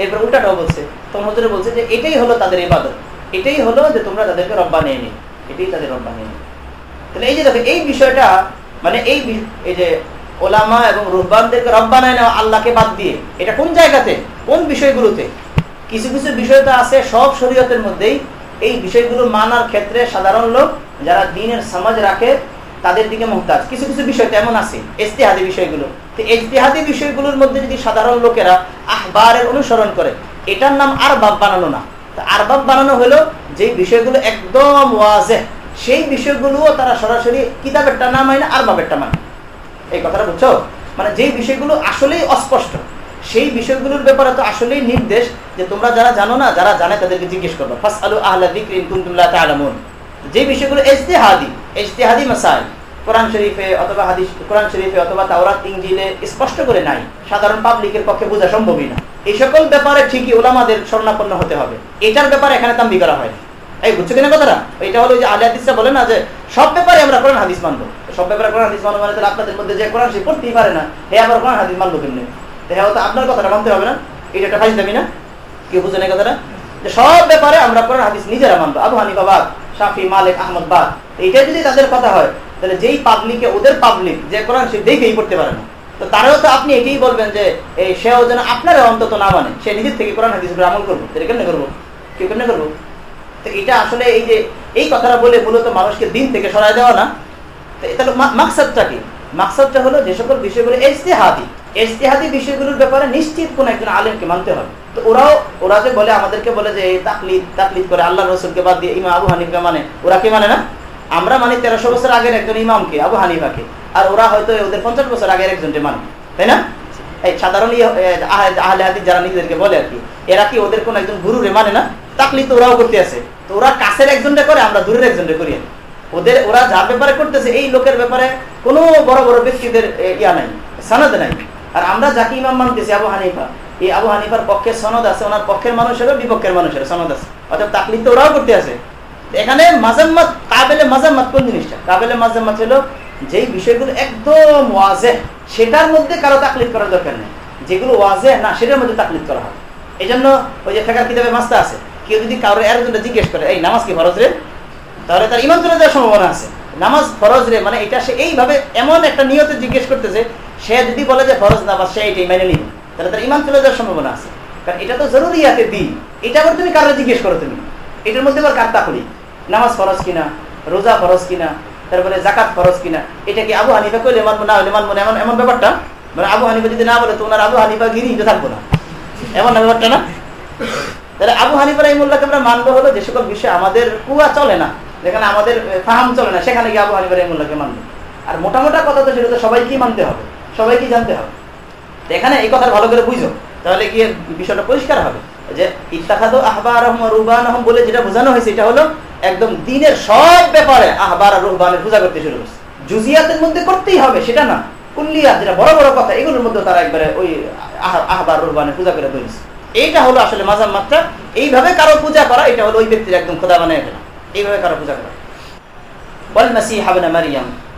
এরপর উল্টাটাও বলছে, তখন হুজুরে বলছে যে এটাই হলো তাদের ইবাদত। এটাই হলো যে তোমরা তাদেরকে রব্বা নিয়ে নি এটাই তাদের রব্বা নিয়ে নি তাহলে এই যে দেখো, এই বিষয়টা মানে এই এই যে ওলামা এবং রুহবানদেরকে রব্বা নেয় নেওয়া আল্লাহকে বাদ দিয়ে, এটা কোন জায়গাতে? কোন বিষয়গুলোতে? কিছু কিছু বিষয় তো আছে, সব শরীয়তের মধ্যেই। এই বিষয়গুলো মানার ক্ষেত্রে সাধারণ লোক যারা দিনের সমাজ রাখে, তাদের দিকে মোহতাজ। কিছু কিছু বিষয় তেমন আছে, ইস্তেহাদি বিষয়গুলো। তো ইস্তেহাদি বিষয়গুলোর মধ্যে যদি সাধারণ লোকেরা আহবারের অনুসরণ করে, এটার নাম আর বাপ বানানো না। আরবাব বানানো হলো যে বিষয়গুলো একদম ওয়াজে সেই বিষয়গুলোও তারা সরাসরি কিতাবেরটা নাম হয় না আরবাবেরটা মানে। এই কথাটা বুঝছ? মানে যে বিষয়গুলো আসলেই অস্পষ্ট, সেই বিষয়গুলোর ব্যাপারে তো আসলেই নির্দেশ যে তোমরা যারা জানো না, যারা জানে তাদেরকে জিজ্ঞেস করব ফাস আলু আহলা যে বিষয়গুলো ইজতিহাদি ইজতিহাদি মাসাইল কোরআন শরীফে অথবা হাদিস, কোরআন শরীফে অথবা তাওরাত ইংজিলে স্পষ্ট করে নাই। সাধারণ পাবলিকের পক্ষে বোঝা সম্ভবই না। এই সকল ব্যাপারে ঠিকই ওলামাদের স্বর্ণাপন্ন হতে হবে। এটার ব্যাপারে এখানে তাম্বি করা হয় এই বুঝছ কিনা কথাটা? এটা হলো যে আলী হাদিসটা বলে না যে সব ব্যাপারে আমরা কোরআন, হাদিস মানবো। সব ব্যাপারে কোরআন, হাদিস মানবো মানে আপনাদের মধ্যে যে কোরআন সে পড়তেই পারে না, হে আবার কোরআন, হাদিস মানবো কেমনি? হ্যাঁ তো আপনার কথাটা মানতে হবে না। এটা একটা ফাইজ দাবি না? কেউ বুঝেন এই কথাটা? যে সব ব্যাপারে আমরা কোরআন, হাদিস নিজেরা মানবো। আবু হানিফা বাদ। শাফি, মালিক, আহমদ, বাদ। এইটা যদি তাদের কথা হয়, তাহলে যেই পাবলিকে ওদের পাবলিক, যে কোরআন সে দেখেই পড়তে পারে না। তো তারাও তো আপনি এটাই বলবেন যে, এই সেও যেন আপনারা অন্তত না মানে সে নিজের থেকে কোরআন, হাদিস আমল করব। এটা কেমনে করব? কেউ কেমনে করব? তো এটা আসলে এই যে, এই কথাটা বলে মূলত মানুষকে দিন থেকে সরাই দেওয়া না। তো তাহলে মাকসাদটা কি? মাকসাদটা হলো যে সকল বিষয়গুলো এজতেহাদি এজতেহাদি বিষয়গুলোর ব্যাপারে নিশ্চিত কোন একজন আলেমকে মানতে হবে। তো ওরাও, ওরা যে বলে, আমাদেরকে বলে যে তাকলিদ তাকলিদ করে আল্লাহ রসুলকে বাদ দিয়ে ইমাম আবু হানিফকে মানে। ওরা কি মানে না? আমরা মানি তেরোশো বছর আগের একজন ইমামকে, আবু হানিফাকে। আর ওরা হয়তো ওদের পঞ্চাশ বছর আগের একজনকে মানে তাই না? এই সাধারণ আহলে হাদিস যারা নিজেদেরকে বলে আর কি, এরা কি ওদের কোন একজন গুরুরে মানে না? তাকলিদ তো ওরাও করতে আছে। তো ওরা কাছের একজনটা করে, আমরা দূরের একজনটা করি ওদের, ওরা যার ব্যাপারে করতেছে, এই লোকের ব্যাপারে কোনো বড় বড় ব্যক্তিদের ইয়া নাই, সনদ নাই। আর আমরা যাকে ইমাম মানতেছি, আবু হানিফা এই আবু হানিফার পক্ষে সনদ আছে, ওনার পক্ষের মানুষেরও বিপক্ষের মানুষের সনদ আছে। অর্থাৎ তাকলিদ তো ওরাও করতে আছে। এখানে মাজাম্মত, কাবেলে মাজাম্মত কোন জিনিসটা? কাবেলে মাজাম্মত হলো যেই বিষয়গুলো একদম ওয়াজে সেটার মধ্যে কারও তাকলিদ করার দরকার নেই। যেগুলো ওয়াজে না, সেটার মধ্যে তাকলিদ করা হয়। এই জন্য ওই যে ফেকার কিতাবে মাস্তা আছে, কেউ যদি কারোর এর জন্য জিজ্ঞেস করে, এই, নামাজ কি ফরজ রে? তাহলে তার ইমান চলে যাওয়ার সম্ভাবনা আছে। নামাজ ফরজ রে মানে এটা সে এইভাবে এমন একটা নিয়তে জিজ্ঞেস করতেছে, সে যদি বলে যে ফরজ নামাজ সে এটাই মেনে নিবে। তাহলে তার ইমান চলে যাওয়ার সম্ভাবনা আছে। কারণ এটা তো জরুরি আছে দিন। এটা আবার তুমি কারও জিজ্ঞেস করো তুমি। এটার মধ্যে আবার কার তাকলি নামাজ ফরজ কিনা? রোজা ফরজ কিনা? তারপরে জাকাত ফরজ কিনা? এটা কি আবু হানিফা কইলে মানবো না হলে মানবো না? এমন এমন ব্যাপারটা? মানে আবু হানিফা যদি না বলে, তো ওনার আবু হানিফা গিরি থাকব না। এমন ব্যাপারটা না? তাহলে আবু হানিফা রহিমুল্লাহকে আমরা মানবো হলো যে সকল বিষয় আমাদের কুয়া চলে না। যেখানে আমাদের ফাহাম চলে না, সেখানে গিয়ে আবু হানিফা রহিমুল্লাহকে মানবো। আর মোটা মোটা কথা তো সেটা তো সবাইকেই মানতে হবে। সবাইকেই জানতে হবে। এখানে এই কথা ভালো করে বুঝো। তাহলে গিয়ে বিষয়টা পরিষ্কার হবে। যে ইত্তাখাদ আহবার রুবান আহম বলে যেটা বোঝানো হয়েছে, এটা হলো একদম দিনের সব ব্যাপারে আহবার রুহবানের পূজা করতে শুরু করছে। জুজিয়াতের মধ্যে করতেই হবে, সেটা না। কুল্লিয়া যেটা বড় বড় কথা, এগুলোর মধ্যে তারা একবারে ওই আহবার, রুহবানের পূজা করে ধরেছে এইটা হলো আসলে মাজাম মাত্রা। এইভাবে কারও পূজা করা, এটা হলো ওই ব্যক্তির একদম খোদা বানায় এইভাবে কারও পূজা করা। ওয়াল মাসি হাবনা মারিয়াম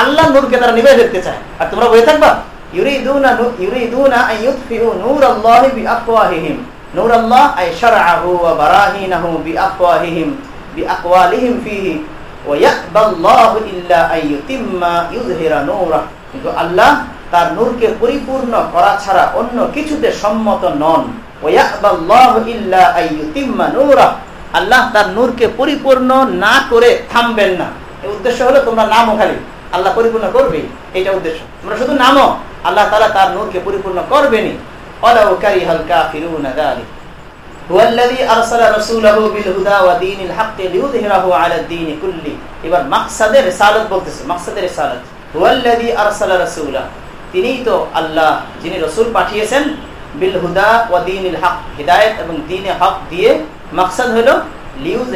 আল্লাহর নূরকে তারা নিভে দেখতে চায়। আর তোমরা বয়ে থাকবা শারআহু ওয়া ইল্লা আল্লাহ তার নূরকে পরিপূর্ণ করা ছাড়া অন্য কিছুতে সম্মত নন। আল্লাহ তার নূরকে পরিপূর্ণ না করে থামবেন না। উদ্দেশ্য হলো তোমরা নামো খালি। আল্লাহ পরিপূর্ণ করবে এটা উদ্দেশ্য। তোমরা শুধু নামো, আল্লাহ তালা তার নূরকে পরিপূর্ণ করবেনি তো আল্লাহ যিনি রসুল পাঠিয়েছেন বিল হুদা এবং দিয়ে মাকসাদ লিউজ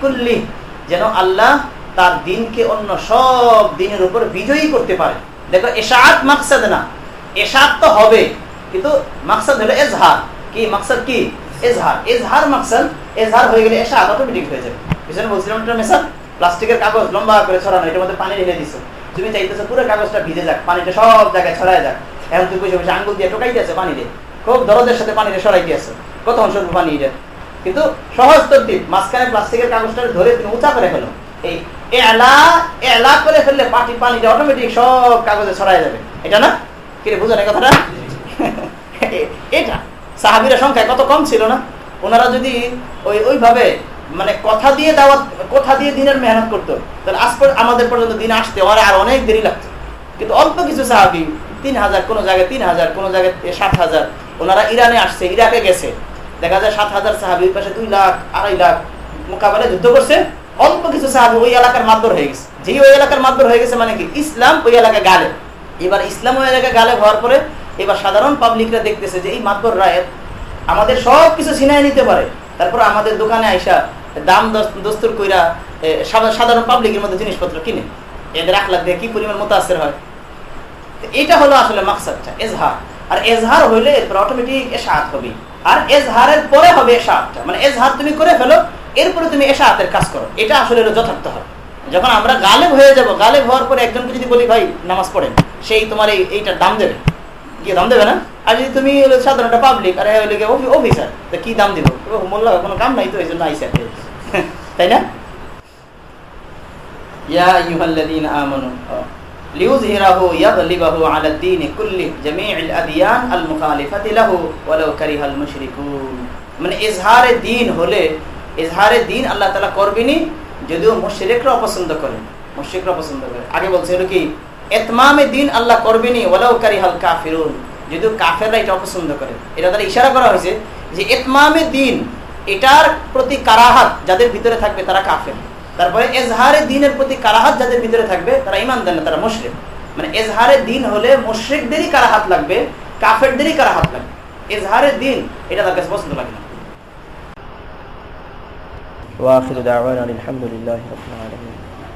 কুল্লি। যেন আল্লাহ তার দিনকে অন্য সব দিনের উপর বিজয়ী করতে পারে। দেখো এশাত মাকসাদ না। এশাত তো হবে, কিন্তু মাকসাদ হলো এজহার। কি মাকসাদ কি? এজহার। এজহার মাকসাদ, এজহার হয়ে গেলে এসা অটোমেটিক হয়ে যাবে। পিছনে বলছিলাম একটা মেসাল প্লাস্টিকের কাগজ লম্বা করে ছড়ানো, এটার মধ্যে পানি ঢেলে দিছো। তুমি চাইতেছো পুরো কাগজটা ভিজে যাক, পানিটা সব জায়গায় ছড়ায় যাক। এখন তুমি বসে বসে আঙ্গুল দিয়ে টোকাইতেছে পানি দিয়ে খুব দরদের সাথে পানিটা সরাই দিয়েছ কত অংশ পানি এটা? কিন্তু সহজ তরতিব, মাঝখানে প্লাস্টিকের কাগজটা ধরে তুমি উঁচা করে ফেলো। এই এলা এলা করে ফেললে পাটি পানিটা অটোমেটিক সব কাগজে ছড়াই যাবে। এটা না? কিরে কথাটা? এটা। সাহাবিরা সংখ্যায় কত কম ছিল না? ওনারা যদি ওই ওইভাবে মানে কথা দিয়ে দাওয়াত কথা দিয়ে দিনের মেহনত করতো, তাহলে আজ আমাদের পর্যন্ত দিন আসতে ওরা আর অনেক দেরি লাগতো। কিন্তু অল্প কিছু সাহাবি, তিন হাজার কোনো জায়গায় তিন হাজার, কোনো জায়গায় সাত হাজার, ওনারা ইরানে আসছে, ইরাকে গেছে। দেখা যায় সাত হাজার সাহাবি ওই পাশে দুই লাখ, আড়াই লাখ মোকাবেলায় যুদ্ধ করছে। অল্প কিছু সাহাবি ওই এলাকার মাতবর হয়ে গেছে। যেই ওই এলাকার মাতবর হয়ে গেছে মানে কি? ইসলাম ওই এলাকায় গালে। এবার ইসলাম ওই এলাকায় গালে হওয়ার পরে এবার সাধারণ পাবলিকরা দেখতেছে যে এই মাতবর রায়ের আমাদের সব কিছু ছিনাই নিতে পারে। তারপর আমাদের দোকানে আইসা দাম দস- দস্তুর কইরা সাধারণ পাবলিকের মধ্যে জিনিসপত্র কিনে। এদের লাখ দিয়ে কি পরিমাণ মোতাসের হয়? এটা হলো আসলে মাকসাদটা, এজহার। আর এজহার হইলে এরপর অটোমেটিক এশাহাত হবে আর এজহারের পরে হবে এশাহাতটা মানে এজহার তুমি করে ফেলো এরপরে তুমি এশাহাতের কাজ করো। এটা আসলে হলো যথার্থ হয়। যখন আমরা গালেব হয়ে যাব গালেব হওয়ার পরে একজনকে যদি বলি ভাই নামাজ পড়েন। সেই তোমার এই এইটার দাম দেবে। কি দাম দেবে না? আর যদি তুমি হলো সাধারণ পাবলিক আর অফিসার তো কি দাম দিব মোল্লা কোনো কাম নাই তো এই জন্য আইসা তাই না? ইয়া আইয়ুহাল্লাযীনা আমানু। মানে হলে আল্লাহ তাআলা করবেনই যদিও মুশরিকরা করে। মুশরিকরা পছন্দ করে। আগে বলছে হলো কি? ইতমামে দ্বীন আল্লাহ করবেনই ওয়ালাউ কারিহাল কাফিরুন। যদিও কাফেররা এটা অপছন্দ করে। এটা দ্বারা ইশারা করা হয়েছে যে ইতমামে দ্বীন, এটার প্রতি কারাহাত যাদের ভিতরে থাকবে তারা কাফের। তারপরে এজহারে দিনের প্রতি কারাহাত যাদের ভিতরে থাকবে, তারা ইমান দেন না, তারা মুশরিক। মানে এজহারে দিন হলে মুশ্রিকদেরই কারাহাত লাগবে, কাফেরদেরই কারাহাত লাগবে। এজহারে দিন, এটা তার কাছে পছন্দ লাগে না। ওয়াখির দাওয়ানা لله রাব্বিল আলামিন।